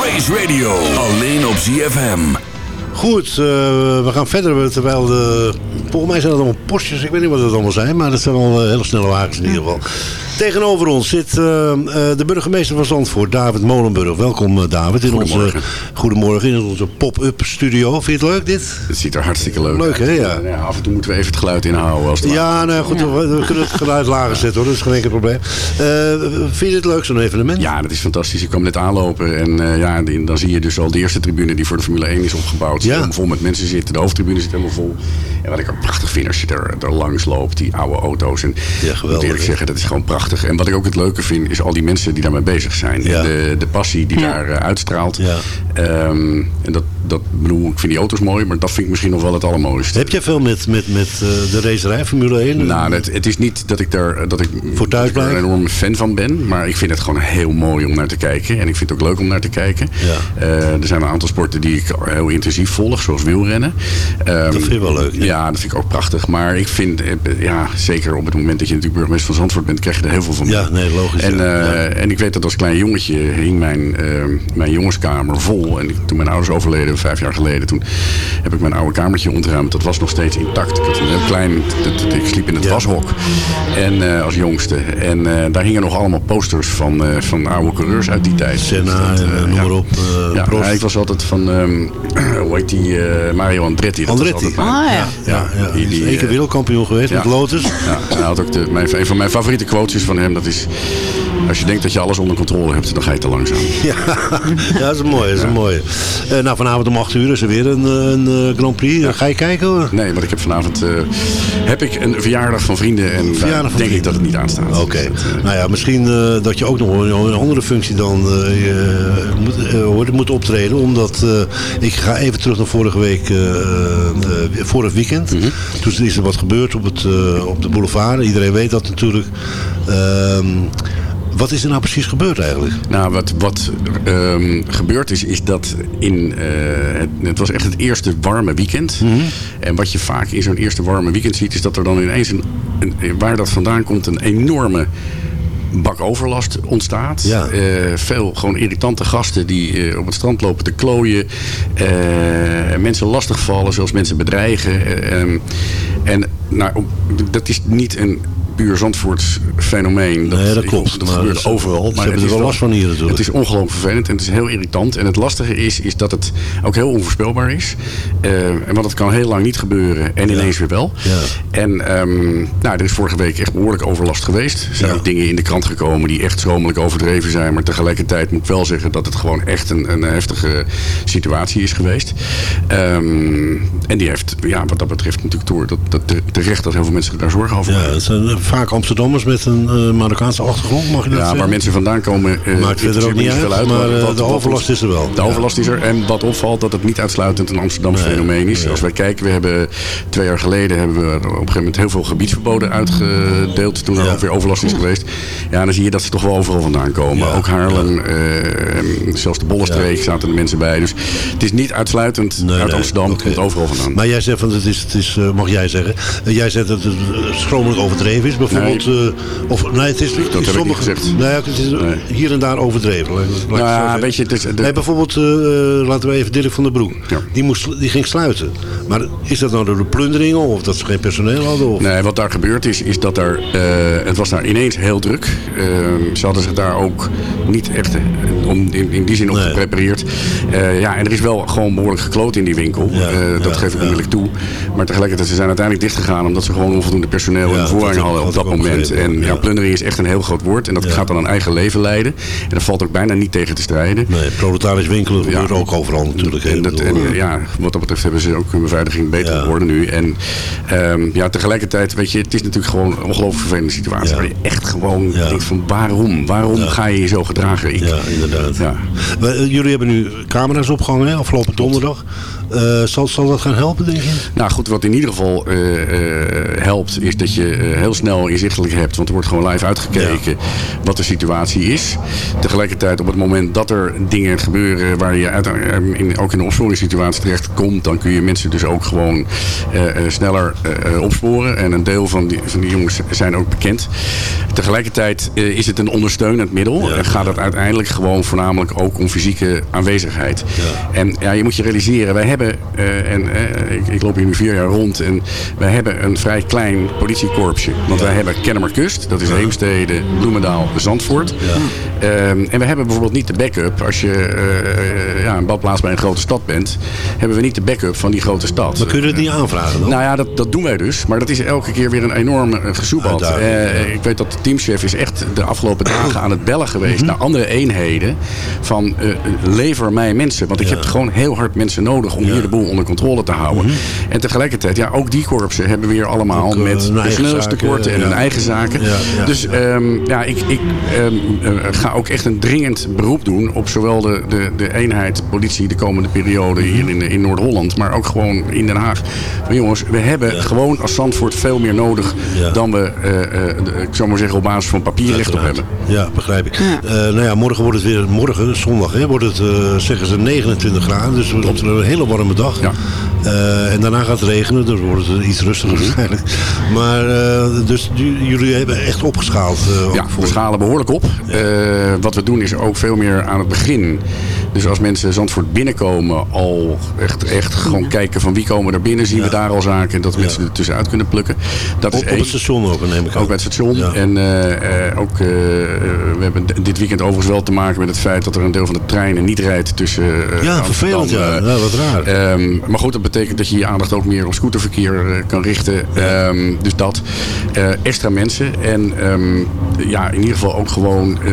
Race Radio, alleen op ZFM. Goed, eh, we gaan verder terwijl de Volgens mij zijn dat allemaal postjes. Ik weet niet wat het allemaal zijn. Maar dat zijn al hele snelle wagens in ieder geval. Tegenover ons zit uh, de burgemeester van Zandvoort, David Molenburg. Welkom David in onze, goedemorgen in onze pop-up studio. Vind je het leuk dit? Het ziet er hartstikke leuk Leuk hè, ja. ja. Af en toe moeten we even het geluid inhouden. Als het ja, nou goed, we, we, kunnen het geluid lager zetten hoor. Dat is geen enkel probleem. vind je het leuk zo'n evenement? Ja, dat is fantastisch. Ik kwam net aanlopen en ja, dan zie je dus al de eerste tribune die voor de Formule 1 is opgebouwd. Ja. Vol met mensen zitten. De hoofdtribune zit helemaal vol. En wat ik ook prachtig vind als je er, er langs loopt, die oude auto's. En ja, geweldig. moet eerlijk zeggen, dat is gewoon prachtig. En wat ik ook het leuke vind, is al die mensen die daarmee bezig zijn. Ja. De, de passie die daar uh, uitstraalt. Ja. Um, en dat, dat bedoel, ik vind die auto's mooi, maar dat vind ik misschien nog wel het allermooiste. Heb jij veel met, met, met uh, de racerij, Formule 1? Nou, het, het, is niet dat ik daar dat ik, Voor er een enorme fan van ben. Maar ik vind het gewoon heel mooi om naar te kijken. En ik vind het ook leuk om naar te kijken. Ja. Uh, er zijn een aantal sporten die ik heel intensief volg, zoals wielrennen. Um, dat vind je wel leuk. Ja. ja. dat vind ik ook prachtig. Maar ik vind, ja, zeker op het moment dat je natuurlijk burgemeester van Zandvoort bent, krijg je er heel veel van. Ja, nee, logisch. En, uh, en ik weet dat als klein jongetje hing mijn, uh, mijn jongenskamer vol. En toen mijn ouders overleden, vijf jaar geleden, toen heb ik mijn oude kamertje ontruimd. Dat was nog steeds intact. Ik had een heel klein, ik sliep in het ja. washok. En uh, als jongste. En daar hingen nog allemaal posters van, van oude coureurs uit die tijd. Senna dus dat, en noem maar op. ja, ja, ik was altijd van, um, [clears throat] hoe heet die, Mario Andretti. Dat Andretti. Ah, ja. Ja, ja, die, die, één keer wereldkampioen geweest met Lotus. Ja, hij had ook de, mijn, een van mijn favoriete quotes van hem, dat is... Als je denkt dat je alles onder controle hebt, dan ga je te langzaam. [laughs] [laughs] Ja, dat is mooi. Dat is een mooie. Uh, nou, vanavond om 8 uur is er weer een, een uh, Grand Prix. Ja. Ga je kijken hoor? Nee, want ik heb vanavond uh, heb ik een verjaardag van vrienden. En verjaardag van denk vrienden. ik dat het niet aanstaat. Oké. Okay. nou ja, misschien dat je ook nog een, een andere functie dan moet, moet optreden. Omdat ik ga even terug naar vorige week, vorig weekend. Mm -hmm. Toen is er wat gebeurd op, het, op de boulevard. Iedereen weet dat natuurlijk. Ehm, wat is er nou precies gebeurd eigenlijk? Nou, wat, wat um, gebeurd is, is dat in, uh, het, het, was echt het eerste warme weekend. Mm -hmm. En wat je vaak in zo'n eerste warme weekend ziet, is dat er dan ineens, een, een, waar dat vandaan komt, een enorme bak overlast ontstaat. Ja. Uh, veel gewoon irritante gasten die uh, op het strand lopen te klooien. Uh, mensen lastigvallen, zoals mensen bedreigen. en nou, dat is niet een puur fenomeen. Dat, nee, dat klopt. Dat gebeurt overal. Maar hebben er wel last van hier natuurlijk. Het is ongelooflijk vervelend en het is heel irritant. En het lastige is, is dat het ook heel onvoorspelbaar is. Uh, en want het kan heel lang niet gebeuren en ineens weer wel. Ja. En um, nou, er is vorige week echt behoorlijk overlast geweest. Er zijn ja. ook dingen in de krant gekomen die echt schromelijk overdreven zijn. Maar tegelijkertijd moet ik wel zeggen dat het gewoon echt een, een heftige situatie is geweest. Um, en die heeft, ja, wat dat betreft natuurlijk door dat, dat terecht dat heel veel mensen daar zorgen over hebben. Ja, het zijn vaak Amsterdammers met een uh, Marokkaanse achtergrond, mag je dat ja, zeggen? waar mensen vandaan komen, uh, maakt verder ook niet uit, uit, maar wat, de overlast is er wel. De overlast is er en wat opvalt dat het niet uitsluitend een Amsterdamse nee, fenomeen is. Als wij kijken, we hebben twee jaar geleden hebben we op een gegeven moment heel veel gebiedsverboden uitgedeeld toen er ja. ook weer overlast is geweest. Ja, dan zie je dat ze toch wel overal vandaan komen. Ja. Ook Haarlem, zelfs de Bollenstreek zaten er mensen bij. Dus het is niet uitsluitend nee, uit Amsterdam, het komt overal vandaan. Maar jij zegt van het is, het is mag jij zeggen, jij zegt dat het schromelijk overdreven is bijvoorbeeld. Nee, uh, of, nee het is dat heb sommige. Nee, het is nee. hier en daar overdreven. Nou, ja, weet je, het is, de... nee, bijvoorbeeld, uh, laten we even Dirk van der Broek. Ja. Die, moest, die ging sluiten. Maar is dat nou door de plunderingen of dat ze geen personeel hadden? Of? Nee, wat daar gebeurd is, is dat er, het was daar ineens heel druk. ze hadden zich daar ook niet echt om, in, in die zin op nee. geprepareerd. ja, en er is wel gewoon behoorlijk gekloot in die winkel. Ja, dat ja, geef ik onmiddellijk toe. Maar tegelijkertijd, ze zijn uiteindelijk dichtgegaan omdat ze gewoon onvoldoende personeel en voorrang hadden op dat moment. En ja, plundering is echt een heel groot woord. En dat gaat dan een eigen leven leiden. En daar valt ook bijna niet tegen te strijden. Nee, proletarisch winkelen gebeurt ook overal natuurlijk. En, dat, en ja, wat dat betreft hebben ze ook hun beveiliging beter geworden nu. En um, ja, tegelijkertijd, weet je, het is natuurlijk gewoon een ongelooflijk vervelende situatie. Waar je echt gewoon denkt van waarom? Waarom ga je je zo gedragen? Ik, ja, inderdaad. Ja. Jullie hebben nu camera's opgehangen hè, afgelopen donderdag. Uh, zal, zal dat gaan helpen, denk je? Nou goed, wat in ieder geval uh, uh, helpt is dat je heel snel inzichtelijk hebt. Want er wordt gewoon live uitgekeken wat de situatie is. Tegelijkertijd op het moment dat er dingen gebeuren waar je uit, in, ook in de opsporingssituatie terecht komt, dan kun je mensen dus ook gewoon sneller opsporen. En een deel van die, van die jongens zijn ook bekend. Tegelijkertijd is het een ondersteunend middel. En gaat het uiteindelijk gewoon voornamelijk ook om fysieke aanwezigheid. En ja, je moet je realiseren, wij hebben, en ik, ik loop hier nu vier jaar rond, en wij hebben een vrij klein politiekorpsje. Want wij hebben Kennemerkust, dat is Heemstede, Bloemendaal, Zandvoort. Um, en we hebben bijvoorbeeld niet de backup. Als je uh, ja, een badplaats bij een grote stad bent, hebben we niet de backup van die grote stad. Maar kun je het niet aanvragen dan? Nou ja, dat, dat doen wij dus. Maar dat is elke keer weer een enorm. Uh, ik weet dat de teamchef is echt de afgelopen dagen aan het bellen geweest -hmm. naar andere eenheden. Van lever mij mensen. Want ik heb gewoon heel hard mensen nodig om. Hier de boel onder controle te houden. Mm -hmm. En tegelijkertijd, ja, ook die korpsen hebben weer allemaal ook, met personeelstekorten en hun eigen zaken. Dus um, ja, ik, ik um, ga ook echt een dringend beroep doen op zowel de, de, de eenheid politie de komende periode hier in, in Noord-Holland, maar ook gewoon in Den Haag. Maar jongens, we hebben gewoon als Zandvoort veel meer nodig dan we, uh, uh, ik zou maar zeggen, op basis van papier recht op hebben. Ja, begrijp ik. Ja. Uh, nou ja, morgen wordt het weer, morgen, zondag, hè, wordt het, zeggen ze 29 graden, dus het wordt een hele warme dag. Ja. Uh, en daarna gaat het regenen, dus wordt het iets rustiger waarschijnlijk. Maar uh, dus jullie hebben echt opgeschaald. Uh, ja, voor... we schalen behoorlijk op. Wat we doen is ook veel meer aan het begin. Dus als mensen Zandvoort binnenkomen, al echt, echt gewoon kijken van wie komen er binnen, zien ja. we daar al zaken. En dat ja. mensen er tussenuit kunnen plukken. Dat ook is op het station ook, neem ik aan. Ook bij het station. Ja. En ook, we hebben dit weekend overigens wel te maken met het feit dat er een deel van de treinen niet rijdt tussen Ja, vervelend ja. ja. Wat raar. Um, maar goed, dat betekent dat je je aandacht ook meer op scooterverkeer uh, kan richten. Um, dus dat. Uh, extra mensen. En um, ja, in ieder geval ook gewoon uh,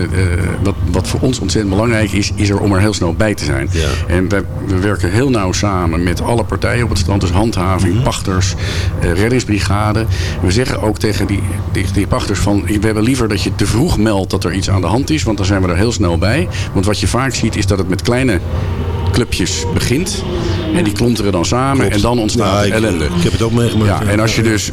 wat, wat voor ons ontzettend belangrijk is, is er om er heel snel bij te zijn. Ja. En we, we, werken heel nauw samen met alle partijen op het strand. Dus handhaving, mm -hmm. pachters, reddingsbrigade. We zeggen ook tegen die, die, die pachters van we hebben liever dat je te vroeg meldt dat er iets aan de hand is. Want dan zijn we er heel snel bij. Want wat je vaak ziet is dat het met kleine clubjes begint. En die klonteren dan samen Klopt. en dan ontstaat ja, ellende. Ik, ik heb het ook meegemaakt. Ja, en als je dus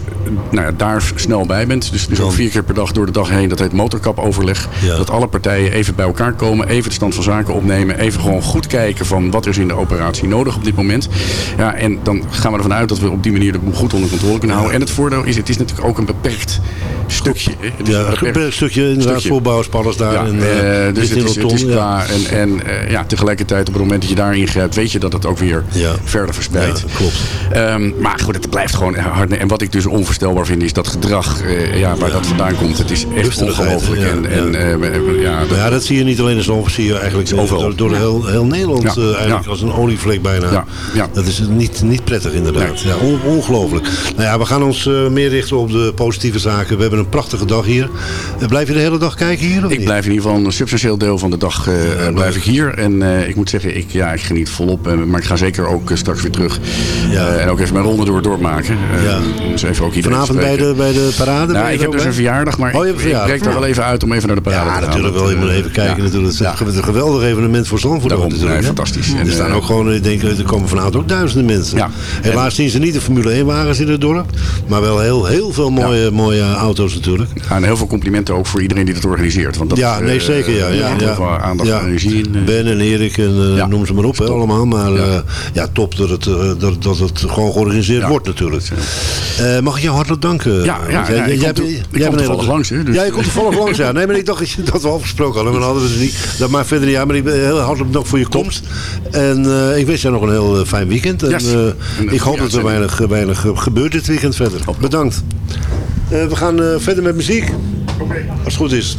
nou ja, daar snel bij bent, dus, dus ook vier keer per dag door de dag heen, dat heet motorkapoverleg. Ja. Dat alle partijen even bij elkaar komen, even de stand van zaken opnemen, even gewoon goed kijken van wat is in de operatie nodig op dit moment. Ja, en dan gaan we ervan uit dat we op die manier de boel goed onder controle kunnen houden. En het voordeel is, het is natuurlijk ook een beperkt stukje. Het ja, een beperkt stukje inderdaad, daar. Ja, en, uh, dus het is, het is klaar. En, en uh, ja, tegelijkertijd op het moment dat je daar ingrijpt, weet je dat het ook weer ja. verder verspreidt. Ja, klopt. Um, maar goed, het blijft gewoon hard. En wat ik dus onvoorstelbaar vind, is dat gedrag uh, ja, waar ja. dat vandaan komt. Het is echt ongelooflijk. Ja, en, en, uh, ja, dat, ja, dat zie je niet alleen in Zandvoort, zie je eigenlijk Overal. door, door heel, heel Nederland uh, eigenlijk als een olievlek bijna. Ja. Ja. Dat is niet, niet prettig inderdaad. Nee. Ja, on, ongelooflijk. Nou ja, we gaan ons meer richten op de positieve zaken. We hebben een prachtige dag hier. blijf je de hele dag kijken hier? Of ik niet? blijf in ieder geval een substantieel deel van de dag blijf ik hier. En ik moet zeggen, ik, ja, ik geniet volop. maar ik ga zeker ook straks weer terug. Ja. en ook even mijn ronde door doormaken. Ja. Dus even ook Vanavond bij de, bij de parade? Nou, ik heb dus een verjaardag, maar oh, ik, verjaardag. ik breek er wel even uit om even naar de parade ja, te gaan. natuurlijk wel. Je moet even kijken. natuurlijk. Het is een geweldig evenement voor Zandvoort. Daarom, natuurlijk, nee, fantastisch. En er staan ook gewoon, ik denk, er komen vanavond ook duizenden mensen. Ja. Helaas zien ze niet de Formule 1 wagens in het dorp. Maar wel heel, heel veel mooie, mooie auto's natuurlijk. Ja, en heel veel complimenten ook voor iedereen die het organiseert. Want dat, ja, nee, zeker. Ja, ja, ja. ja. aandacht en energie in. Ben en Erik en noem ze maar op, hè, allemaal. Maar ja. Uh, ja, top dat het, uh, dat, dat het gewoon georganiseerd wordt natuurlijk. mag ik jou hartelijk danken? Ja, ja, jij, jij, jij, jij bent toevallig langs. Hè, dus. Ja, je komt toevallig langs. Ja. Nee, maar ik dacht dat we afgesproken hadden. Maar dan hadden we het niet. Dat maakt verder niet uit. Maar ik ben heel hartelijk bedankt voor je komst. En uh, ik wens jou nog een heel fijn weekend. En, yes. uh, en ik hoop dat er weinig, weinig gebeurt dit weekend verder. Bedankt. we gaan verder met muziek. Als het goed is.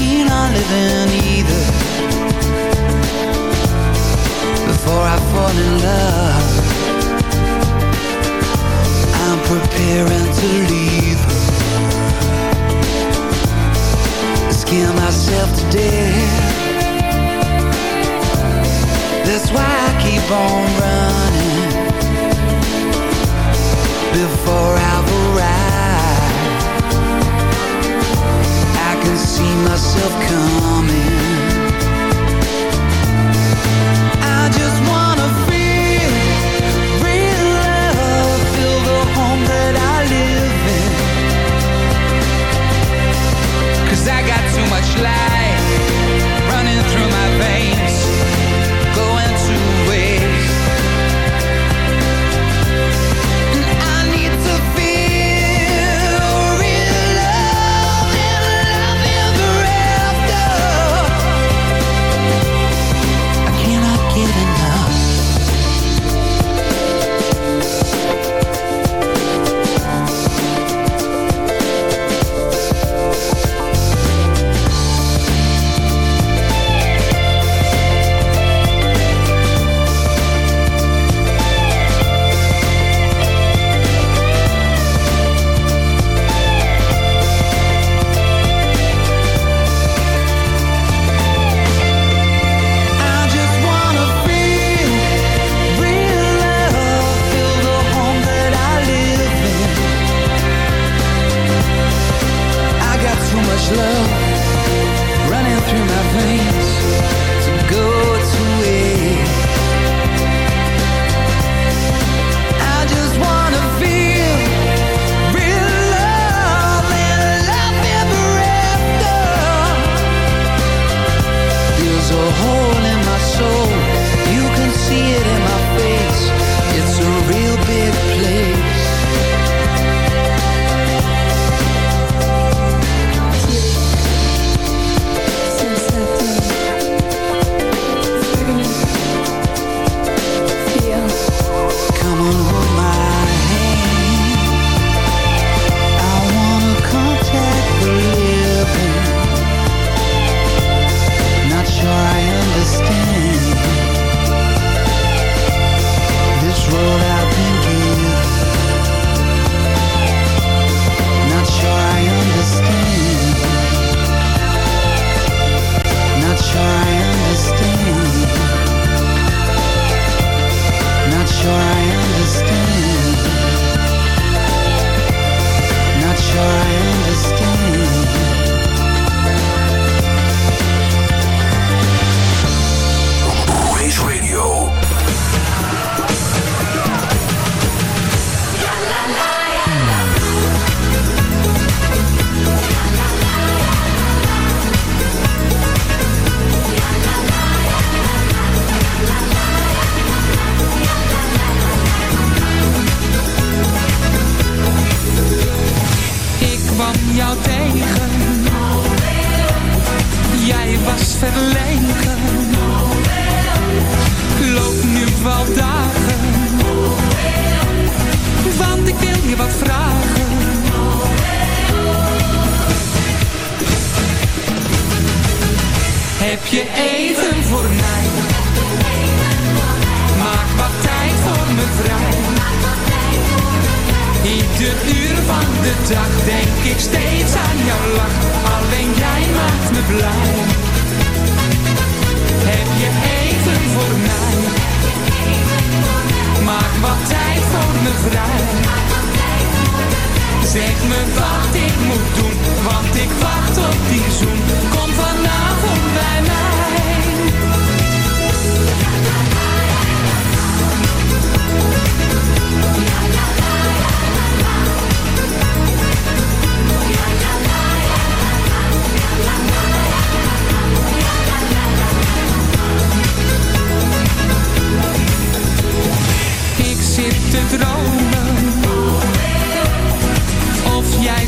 keen on living either. Before I fall in love I'm preparing to leave. Scare myself to death. That's why I keep on running. myself coming. I just wanna feel real love Feel the home that I live I got too much life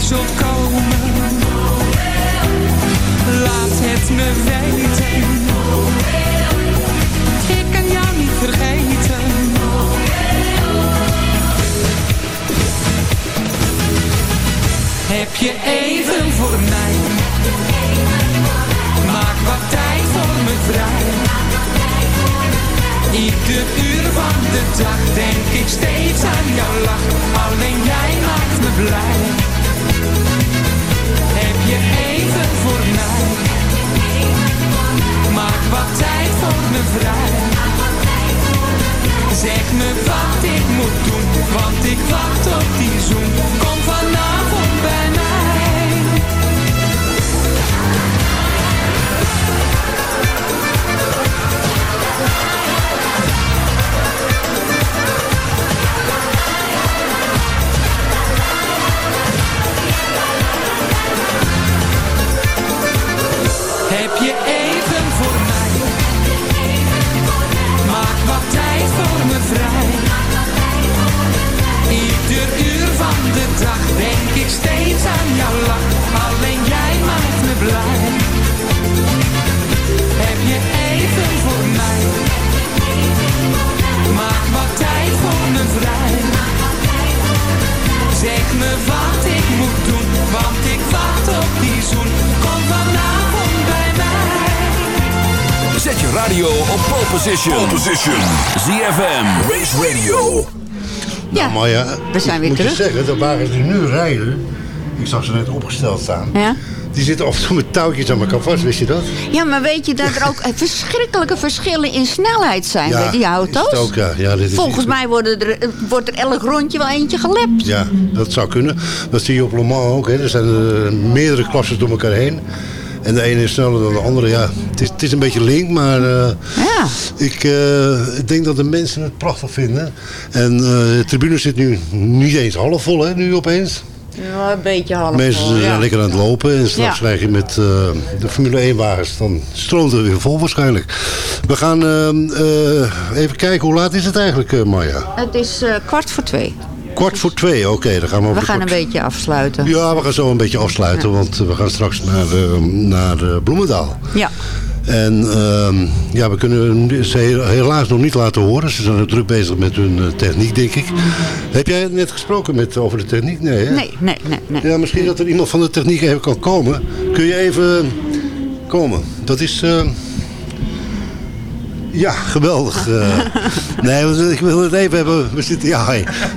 zult komen. Laat het me weten. Ik kan jou niet vergeten. Heb je even voor mij? Maak wat tijd voor me vrij. Ieder uur van de dag denk ik steeds aan jouw lach. Alleen jij maakt me blij. Je even voor mij? Maak wat tijd voor me vrij. Zeg me wat ik moet doen, want ik wacht op die zoen. Kom vanavond dag denk ik steeds aan jouw lach. Alleen jij maakt me blij. Heb je even voor mij? Maak wat tijd voor me vrij. Zeg me wat ik moet doen, want ik wacht op die zoen. Kom vanavond bij mij. Zet je radio op pole position. Pole position. ZFM. Race Radio. Ja, Maar ja, we zijn weer moet terug. je zeggen, de wagens die nu rijden, ik zag ze net opgesteld staan, Ja. die zitten af en toe met touwtjes aan elkaar vast, wist je dat? ja, maar weet je dat er ook verschrikkelijke verschillen in snelheid zijn bij die auto's? ook, ja. ja dit is Volgens mij worden er, eh, wordt er elk rondje wel eentje gelept. Ja, dat zou kunnen. Dat zie je op Le Mans ook. Hè. Er zijn eh, meerdere klassen door elkaar heen. En de ene is sneller dan de andere. Ja, het is, het is een beetje link, maar eh, Ja. ik, eh, ik denk dat de mensen het prachtig vinden. En eh, de tribune zit nu niet eens half vol, hè, nu opeens. Ja, een beetje half Mensen vol, zijn ja. lekker aan het lopen. En straks Ja. krijg je met de Formule 1 wagens, dan stroomt het weer vol waarschijnlijk. We gaan eh, eh, even kijken, hoe laat is het eigenlijk, Maya? Het is kwart voor twee. Kwart voor twee, oké. dan gaan we, over We gaan een beetje afsluiten. Ja, we gaan zo een beetje afsluiten, want we gaan straks naar, eh, naar eh, Bloemendaal. Ja. En ehm, ja, we kunnen ze he- helaas nog niet laten horen. Ze zijn er druk bezig met hun eh, techniek, denk ik. Heb jij net gesproken met, over de techniek? Nee, hè? Nee, nee, nee. nee. Ja, misschien dat er iemand van de techniek even kan komen. Kun je even komen? Dat is... Ja, geweldig. eh. [laughs] nee, want ik wil het even hebben. We zitten, ja,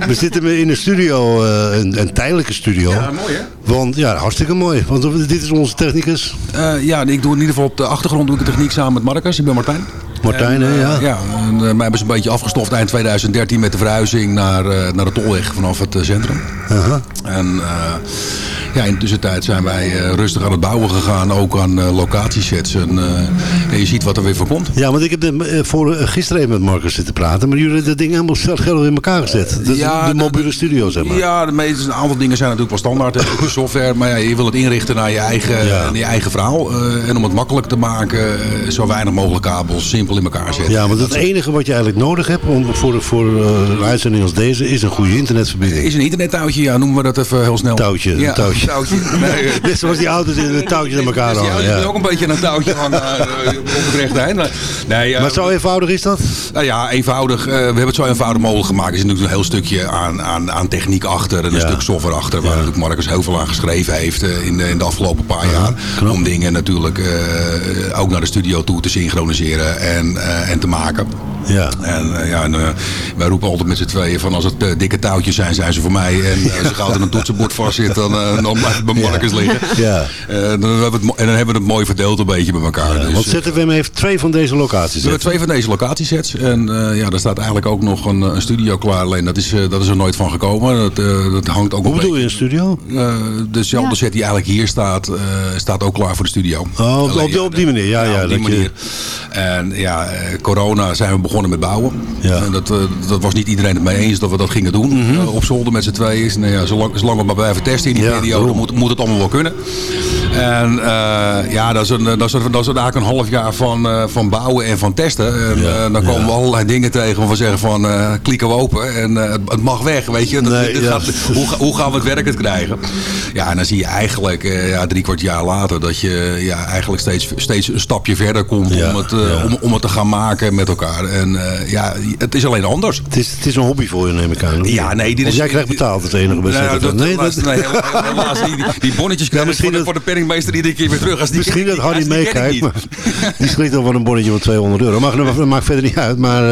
we zitten in een studio, eh, een, een tijdelijke studio. Ja, mooi hè? Want ja, hartstikke mooi. Want dit is onze technicus. Eh, ja, ik doe in ieder geval op de achtergrond doe ik de techniek samen met Marcus. Ik ben Martijn. Martijn, En, hè, eh, ja. ja, en, eh, mij hebben ze een beetje afgestoft eind 2013 met de verhuizing naar, eh, naar de Tolweg vanaf het eh, centrum. Aha. En eh, ja, in de tussentijd zijn wij eh, rustig aan het bouwen gegaan, ook aan eh, locatiesets. En, eh, en je ziet wat er weer voor komt. Ja, want ik heb de, voor, gisteren even met Marcus zitten praten. Maar jullie hebben dat ding helemaal zelf in elkaar gezet. Is ja, de de- mobiele studio, zeg maar. Ja, de meeste, een aantal dingen zijn natuurlijk wel standaard. de software, maar ja, je wil het inrichten naar je eigen, Ja. naar je eigen verhaal. en om het makkelijk te maken, zo weinig mogelijk kabels, simpel in elkaar zetten. Ja, want het enige wat je eigenlijk nodig hebt om, voor, voor een uitzending als deze is een goede internetverbinding. Is een internettouwtje, ja, noemen we dat even heel snel. Touwtje, ja, touwtje. [laughs] Nee, eh, Net zoals die auto's in de touwtjes aan elkaar dus die Ja. moet ook een beetje aan een touwtje hangen eh, op het rechte eind. Maar- Nee, eh, Maar zo eenvoudig is dat? Nou ja, eenvoudig. eh, we hebben het zo eenvoudig mogelijk gemaakt. Er is natuurlijk een heel stukje aan, aan, aan techniek achter en een Ja. stuk software achter. Waar Ja. natuurlijk Marcus heel veel aan geschreven heeft eh, in, de, in de afgelopen paar jaar. knap. Om dingen natuurlijk eh, ook naar de studio toe te synchroniseren en, eh, en te maken. Ja. En eh, ja, en, eh, wij roepen altijd met z'n tweeën van als het eh, dikke touwtjes zijn, zijn ze voor mij. En als er gauw aan een toetsenbord vast zit, dan, dan blijft het bij Marcus liggen. Ja. Eh, dan hebben we het, en dan hebben we het mooi verdeeld een beetje bij elkaar. dus, Want ZFM heeft twee van deze locaties. we hebben twee van deze locatiesets. En eh, ja, daar staat eigenlijk ook nog een, een studio klaar. Alleen dat is, dat is er nooit van gekomen. Dat, eh, dat hangt ook Hoe bedoel je een studio? eh, dezelfde Ja. set die eigenlijk hier staat, eh, staat ook klaar voor de studio. Oh, op, Alleen, op die, op die manier. Ja, ja, op die dat je- manier. En ja, eh, corona zijn we begonnen met bouwen. Ja. En dat, eh, dat was niet iedereen het mee eens dat we dat gingen doen. eh, op zolder met z'n tweeën. Nou ja, zolang, zolang we maar blijven testen in die Mhm. Ja, periode, moet, moet het allemaal wel kunnen. En eh, ja, dat is, een, dat, is een, dat is eigenlijk een half jaar van, van bouwen en van testen. En dan komen we allerlei dingen tegen waarvan we zeggen van klikken we open en het, mag weg, weet je. Dat, Nee, dit ja. gaat, hoe, hoe gaan we het werkend krijgen? Ja, en dan zie je eigenlijk ja, drie kwart jaar later dat je ja, eigenlijk steeds, steeds een stapje verder komt om, het, om, om het te gaan maken met elkaar. En eh, ja, het is alleen anders. Het is, het is een hobby voor je, neem ik aan. Ja, nee, dit is- jij krijgt betaald, het enige bij Nou, dat, nee, dat, nee, helaas. Die, die bonnetjes [laughs] krijgen misschien voor, de, dat- voor de penningmeester iedere keer weer terug. Als die Misschien dat Harry die meekijkt, maar [laughs] die schrikt dan van een bonnetje van 200 euro. Maar [laughs] dat maakt verder niet uit. Maar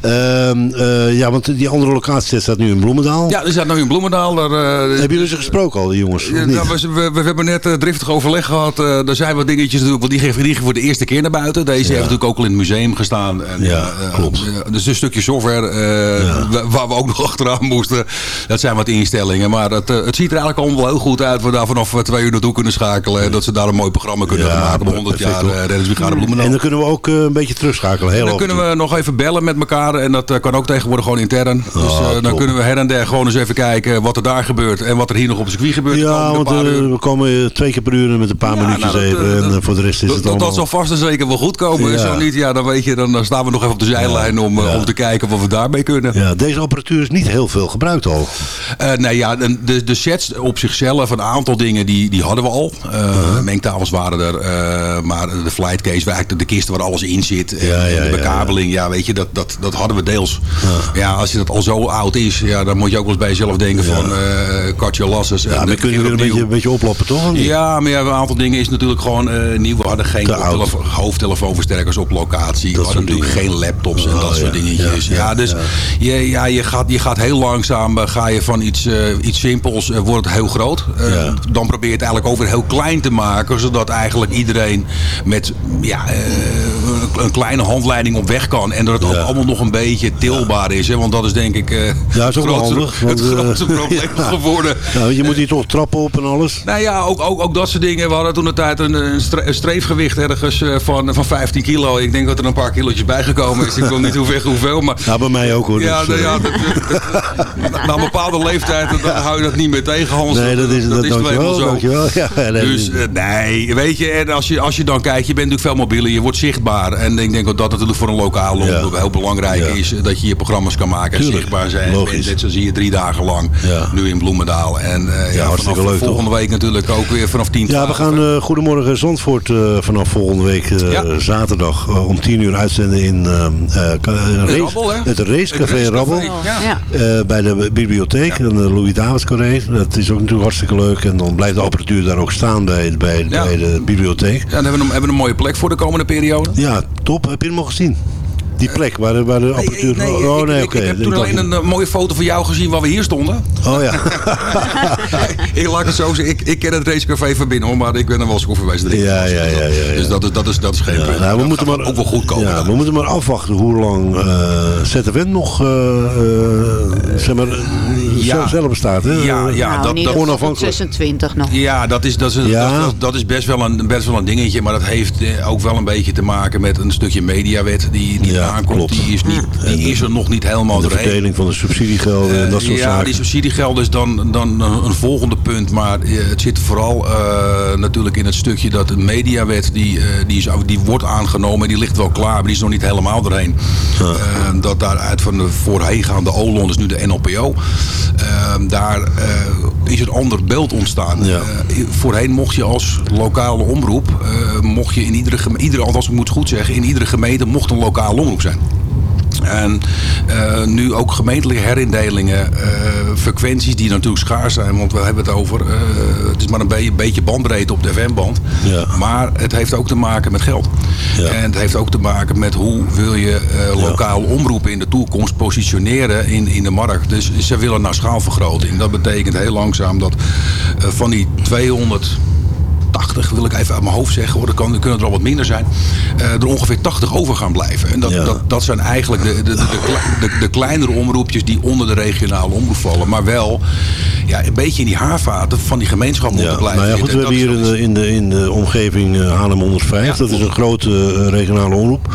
eh, ehm, eh, ja, want die andere locatie staat nu in Bloemendaal. Ja, er staat nu in Bloemendaal. Daar, Hebben jullie ze gesproken al, die jongens? nou, we, we, we hebben net driftig overleg gehad. Eh, er zijn wat dingetjes natuurlijk, want die geven die voor de eerste keer naar buiten. Deze heeft natuurlijk ook al in het museum gestaan. En, Ja, klopt. eh, dus een stukje software eh, wa- waar we ook nog achteraan moesten. Dat zijn wat instellingen. Maar het, eh, het ziet er eigenlijk allemaal wel heel goed uit. We daar vanaf eh, twee uur naartoe kunnen schakelen. En dat ze daar een mooi programma kunnen gaan maken. De 100 perfect, jaar uh, Reddingsbrigade Bloemendaal. En dan kunnen we ook eh, een beetje terugschakelen. Heel dan kunnen we nog even bellen met elkaar. En dat eh, kan ook tegenwoordig gewoon intern. Dus Ah, eh, dan kunnen we her en der gewoon eens even kijken wat er daar gebeurt. En wat er hier nog op het circuit gebeurt. Ja, want eh, we komen eh, twee keer per uur met een paar minuutjes nou, even. eh, en eh, voor de rest is het allemaal... dat zal vast en zeker wel goed komen. Zo niet, ja, dan weet je, dan, dan staan we nog even op de zijlijn om, eh, Ja. om te kijken wat we daarmee kunnen. Ja, deze apparatuur is niet heel veel gebruikt al. Eh, nee, ja, de, de, sets op zichzelf, een aantal dingen, die, die hadden we al. Uh-huh. Mengtafels waren er, maar de flight case, waar eigenlijk de kisten waar alles in zit. En, Ja, ja, en de bekabeling, ja, weet je, dat, dat, dat hadden we deels. Ja, als je dat al zo oud is, ja, dan moet je ook wel eens bij jezelf denken van, uh, cut your losses. Ja, dan kun je weer een beetje, een beetje oploppen, toch? Ja, maar ja, een aantal dingen is natuurlijk gewoon nieuw. We hadden geen hoofdtelefoonversterkers op locatie. Dat we hadden natuurlijk geen laptops en Oh, dat soort dingetjes. ja, dus. Je, ja, je, gaat, je gaat heel langzaam, eh, ga je van iets, eh, iets simpels, eh, wordt het heel groot. Dan probeer je het eigenlijk over heel klein te maken. Zodat eigenlijk iedereen met ja, een, kleine handleiding op weg kan. En dat het ook allemaal nog een beetje tilbaar is. Hè? Want dat is denk ik Ja, is ook handig. want, het grootste [laughs] probleem geworden. Nou, je moet hier toch trappen op en alles. Nou ja, ook, ook, ook dat soort dingen. We hadden toen de tijd een, een, stre- een streefgewicht ergens van, van 15 kilo. Ik denk dat er een paar kilootjes bijgekomen is. Ik wil niet hoeveel, hoeveel maar... Ja, bij mij ook hoor. Ja, dus, nou eh, ja, dat, dat- dat- na een bepaalde leeftijd dan hou je dat niet meer tegen, Hans. Nee, dat is, dat, nou dankjewel, zo. dankjewel. [laughs] Ja, nee, Dus eh, nee, weet je, en als je, als je dan kijkt, je bent natuurlijk veel mobieler, je wordt zichtbaar. En ik denk ook dat het natuurlijk voor een lokale Ja. omroep heel belangrijk is dat je je programma's kan maken en zichtbaar zijn. logisch. En net zo zie je drie dagen lang, nu in Bloemendaal. En eh, ja, vanaf leuk, volgende week natuurlijk ook weer vanaf 10 Ja, we 12, gaan eh, Goedemorgen Zandvoort eh, vanaf volgende week eh, zaterdag eh, om 10 uur uitzenden in Rabbel, hè? het Racecafé Rabbel. ja. Eh, bij de bibliotheek, en de Louis Davids Carré. Dat is ook natuurlijk hartstikke leuk. En dan blijft de apparatuur daar ook staan bij, bij, Ja. bij de bibliotheek. Ja, dan hebben we, een, hebben we een mooie plek voor de komende periode. Ja, top. Heb je hem al gezien? Die plek waar de, waar de apparatuur... Nee, oh, ik, nee, ik- oké. ik heb toen alleen een eh, mooie foto van jou gezien waar we hier stonden. Oh ja. [laughs] ik laat het zo zeggen, ik, ik ken het racecafé van binnen, hoor, maar ik ben er wel eens geweest drinken. Ja, ja, ja, ja, ja. Dus dat is, dat is, dat is geen Ja, punt. nou, we Dat moeten maar, ook wel goed komen. Ja, we moeten maar afwachten hoe lang eh ZFN nog eh, eh, zeg maar, Ja. zelf, bestaat. Hè? Ja, ja, nou, dat- niet dat- onafhankelijk. 26 nog. Ja, dat is, dat is, Ja. Dat, dat is best, wel een, best wel een dingetje. Maar dat heeft ook wel een beetje te maken met een stukje mediawet die, die Ja, aankomt. klopt. Die, is, niet, die is er nog niet helemaal de doorheen. verdeling van de subsidiegelden en dat Eh, soort ja, zaken. die subsidiegelden is dan, dan een een volgende punt. Maar eh, het zit vooral eh, natuurlijk in het stukje dat de mediawet, die, eh, die, is, die wordt aangenomen. Die ligt wel klaar, maar die is nog niet helemaal doorheen. Eh, dat daaruit van de voorheengaande OLON, dus nu de NLPO, eh, daar eh, is een ander beeld ontstaan. Ja. Eh, voorheen mocht je als lokale omroep, eh, mocht je in iedere, iedere, althans ik moet het goed zeggen, in iedere gemeente mocht een lokale omroep zijn. En eh, nu ook gemeentelijke herindelingen, eh, frequenties die natuurlijk schaars zijn, want we hebben het over, eh, het is maar een be- beetje bandbreedte op de FM-band. Ja. Maar het heeft ook te maken met geld. Ja. En het heeft ook te maken met hoe wil je lokale omroepen in de toekomst positioneren in, in de markt. Dus ze willen naar schaalvergroting. Dat betekent heel langzaam dat van die 200 80 wil ik even uit mijn hoofd zeggen hoor, er, kan, er kunnen er al wat minder zijn, eh, er ongeveer 80 over gaan blijven. En dat, Ja. dat, dat zijn eigenlijk de, de, de, de, kle- de, de kleinere omroepjes die onder de regionale omroep vallen, maar wel ja, een beetje in die haarvaten van die gemeenschap moeten Ja, blijven. nou ja, goed, we hebben hier in de, in de, in de omgeving eh, Haarlem 105. Ja, dat is een grote eh, regionale omroep.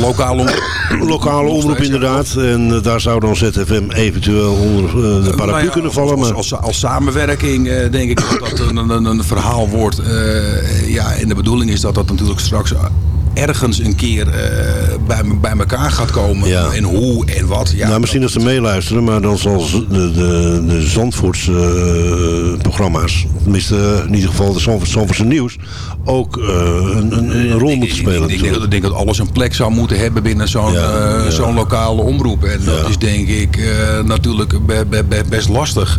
Lokale omroep. [coughs] Lokale omroep inderdaad. En daar zou dan ZFM eventueel onder de paraplu Nou kunnen vallen. Als, als, als samenwerking denk ik dat dat een, een, een verhaal wordt ja, en de bedoeling is dat dat natuurlijk straks ergens een keer eh, bij, bij elkaar gaat komen. En hoe en wat. Ja, nou, misschien dat ze meeluisteren, maar dan zal de, de, de Zandvoortse eh, programma's, tenminste in ieder geval de Zandvoort, Zandvoortse nieuws, ook eh, een, een, een rol moeten spelen. Ik ik denk dat alles een plek zou moeten hebben binnen zo'n zo'n lokale omroep. En dat is denk ik natuurlijk be- be- be- best lastig.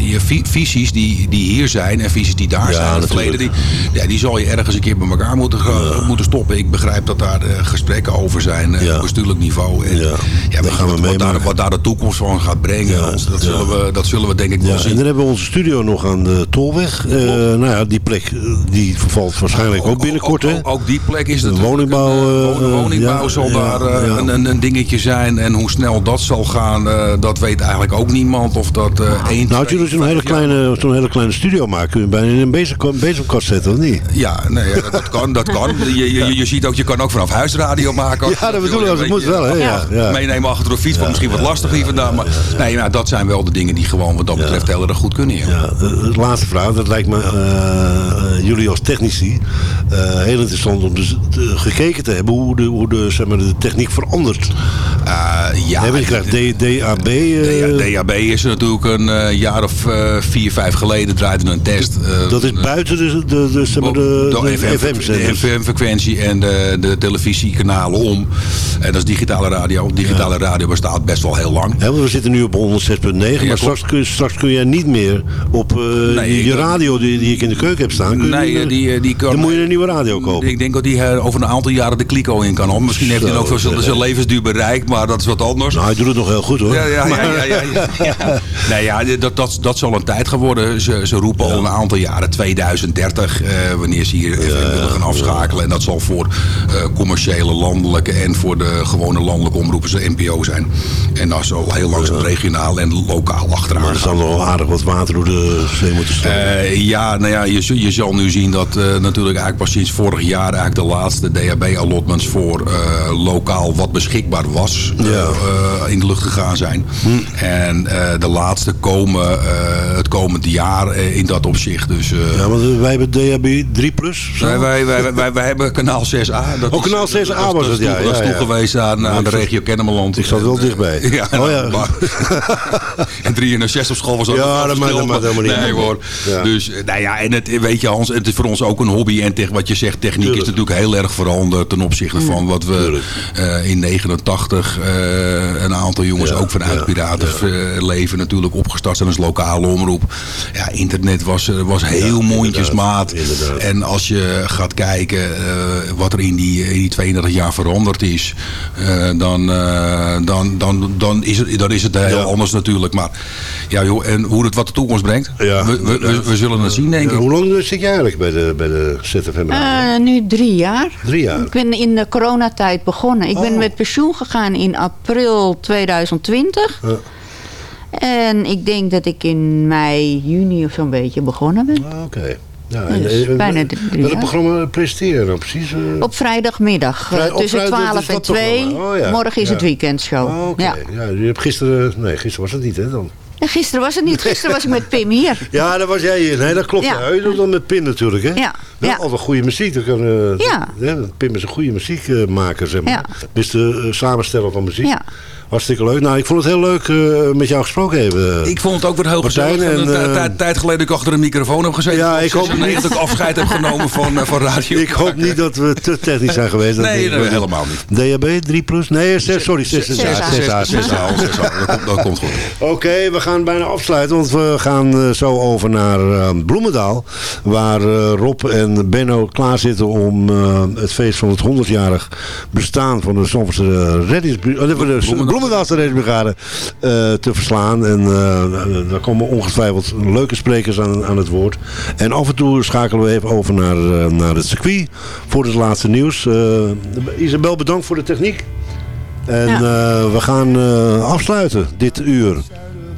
Je vi- visies die, die hier zijn en visies die daar zijn in het verleden, die, ja, die zal je ergens een keer bij elkaar moeten, moeten stoppen. Ik begrijp dat daar eh, gesprekken over zijn eh, op bestuurlijk niveau. En, ja. je, wat, wat, daar, wat daar de toekomst van gaat brengen, dat, dat zullen we, dat zullen we denk ik wel zien. en dan hebben we onze studio nog aan de Tolweg. Eh, nou ja, die plek die vervalt waarschijnlijk ook binnenkort. hè? Ook, ook die plek is De natuurlijk woningbouw, een, woning- woningbouw zal daar. Een, een, een dingetje zijn. En hoe snel dat zal gaan, dat weet eigenlijk ook niemand. Of dat eh één, Nou, als jullie zo'n hele, kleine, zo'n hele kleine studio maken, kun je bijna in een bezem- bezemkast zetten, of niet? Ja, nee, dat, dat kan. Dat kan. Je, je, je ziet ook, je kan ook vanaf huis radio maken. Ja, dat bedoel ik, dat moet je, wel, hè, ja, ja. Meenemen achter de fiets, misschien wat lastig hier vandaan. Maar nee, nou, dat zijn wel de dingen die gewoon wat dat betreft heel erg goed kunnen. Ja. Ja, de, laatste vraag, dat lijkt me eh, jullie als technici eh, heel interessant om dus gekeken te hebben hoe de, hoe de, zeg maar, de techniek verandert. ja, je krijgt DAB. DHB is er natuurlijk een jaar of vier, vijf geleden draaide een test. Dat is buiten de, de, de, zeg maar, de, de, de En de, de televisiekanalen om. En dat is digitale radio. Digitale radio bestaat best wel heel lang. Ja, we zitten nu op 106.9, maar klopt. straks kun, straks kun je niet meer op eh, Nee, je radio die, die ik in de keuken heb staan. kun Nee, die, eh, die kan... dan moet je een nieuwe radio kopen. Ik denk dat hij eh, over een aantal jaren de kliko in kan om. Misschien heeft hij ook zijn, zijn levensduur bereikt, maar dat is wat anders. Nou, hij doet het nog heel goed hoor. Ja, ja, ja, ja, ja, ja, ja. [laughs] Nee, ja, dat, dat, dat zal een tijd gaan worden. Ze, ze roepen al een aantal jaren, 2030, eh, wanneer ze hier even willen gaan afschakelen. En dat zal voor eh, commerciële, landelijke en voor de gewone landelijke omroepen de NPO zijn. En dat zal heel langzaam regionaal en lokaal achteraan Maar er zal nog aardig wat water door de zee moeten stromen. Eh, ja, nou ja, je, je zal nu zien dat eh, natuurlijk eigenlijk pas sinds vorig jaar eigenlijk de laatste DHB-allotments voor lokaal wat beschikbaar was eh, in de lucht gegaan zijn. En eh, de laatste komen het komende jaar in dat opzicht. Dus, ja, want wij hebben DHB 3 plus. zo? wij, wij, wij, wij, wij hebben kanaal 6A. Dat Oh, kanaal 6A dat- was dat het, ja, Dat is ja, ja. toegewezen aan, aan de regio Kennemerland. ik zat wel dichtbij. [laughs] Ja, Oh, ja. maar- [laughs] en 3 en 6 op school was ook Ja, dat maakt- helemaal niet Nee hoor. Dus, eh, nou ja, en het, weet je Hans, het is voor ons ook een hobby. En tegen wat je zegt, techniek is natuurlijk heel erg veranderd ten opzichte van wat we eh, in 89 eh, een aantal jongens ook vanuit Piraten eh, leven natuurlijk opgestart zijn als lokale omroep. Ja, internet was, was heel mondjesmaat. En als je gaat kijken wat er in die, in die 32 jaar veranderd is, eh, dan, eh, dan, dan, dan, is het, dan is het heel anders natuurlijk. Maar ja, joh, en hoe het wat de toekomst brengt, we, we, we, we zullen het zien denk Ja, ik. hoe lang zit je eigenlijk bij de, bij de ZFM? Eh, nu drie jaar. Drie jaar? Ik ben in de coronatijd begonnen. Ik ben met pensioen gegaan in april 2020. En ik denk dat ik in mei, juni of zo'n beetje begonnen ben. Oké. Ja, Dus en, eh, bijna wel- drie Welk jaar. programma presteer je nou precies? eh? Op vrijdagmiddag. Vrij- eh, op tussen vrijdag, 12 dat is en dat 2. programma. Oh, ja. Morgen is Ja. het weekendshow. Oh, ja. ja. je hebt gisteren... Nee, gisteren was het niet, hè? Dan. En gisteren was het niet. Gisteren was ik met Pim hier. [laughs] Ja, daar was jij hier. Nee, dat klopt. Ja. Ja. Je doet dan met Pim natuurlijk, hè? Ja. Ja. altijd goede muziek. Eh, Ja. hè, Pim is een goede muziekmaker, zeg maar. Ja. Dus de eh, samensteller van muziek. Ja. Hartstikke leuk. Nou, ik vond het heel leuk eh, met jou gesproken hebben. Ik vond het ook weer heel Martijn, gezellig. en, Een tijd- eh, geleden dat ik achter een microfoon heb gezeten. Ja, ik hoop- 96 dat ik afscheid heb genomen van, eh, van radio. Ik hoop niet dat we te technisch zijn geweest. Dat Nee, nee, helemaal niet. DHB 3 plus? Nee, 6, sorry, 6 Zes- zes- zes- zes- zes- zes- Dat komt- dat komt goed. Oké, we gaan bijna afsluiten, want we gaan eh, zo over naar eh, Bloemendaal. Waar eh, Rob en Benno klaar zitten om eh, het feest van het 100-jarig bestaan van de reddingsbrigade, uh, de Bloemendaalse reddingsbrigade eh, te verslaan. En eh, daar komen ongetwijfeld leuke sprekers aan, aan het woord. En af en toe schakelen we even over naar, eh, naar het circuit voor het laatste nieuws. Eh, Isabel, bedankt voor de techniek. En Ja. eh, we gaan eh, afsluiten dit uur.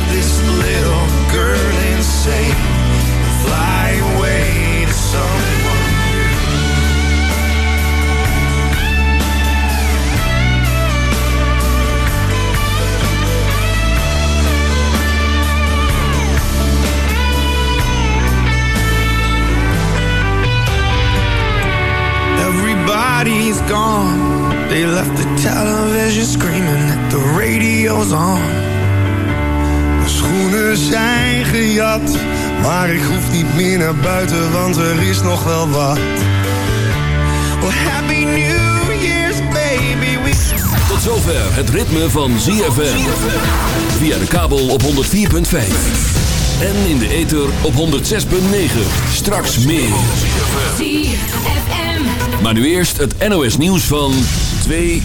Drive this little girl insane. Fly away to someone Everybody's gone. They left the television screaming that the radio's on. Schoenen zijn gejat, maar ik hoef niet meer naar buiten, want er is nog wel wat. Well, happy New Year's, baby. We Tot zover het ritme van ZFM. Via de kabel op 104.5. En in de ether op 106.9. Straks meer. Maar nu eerst het NOS nieuws van 2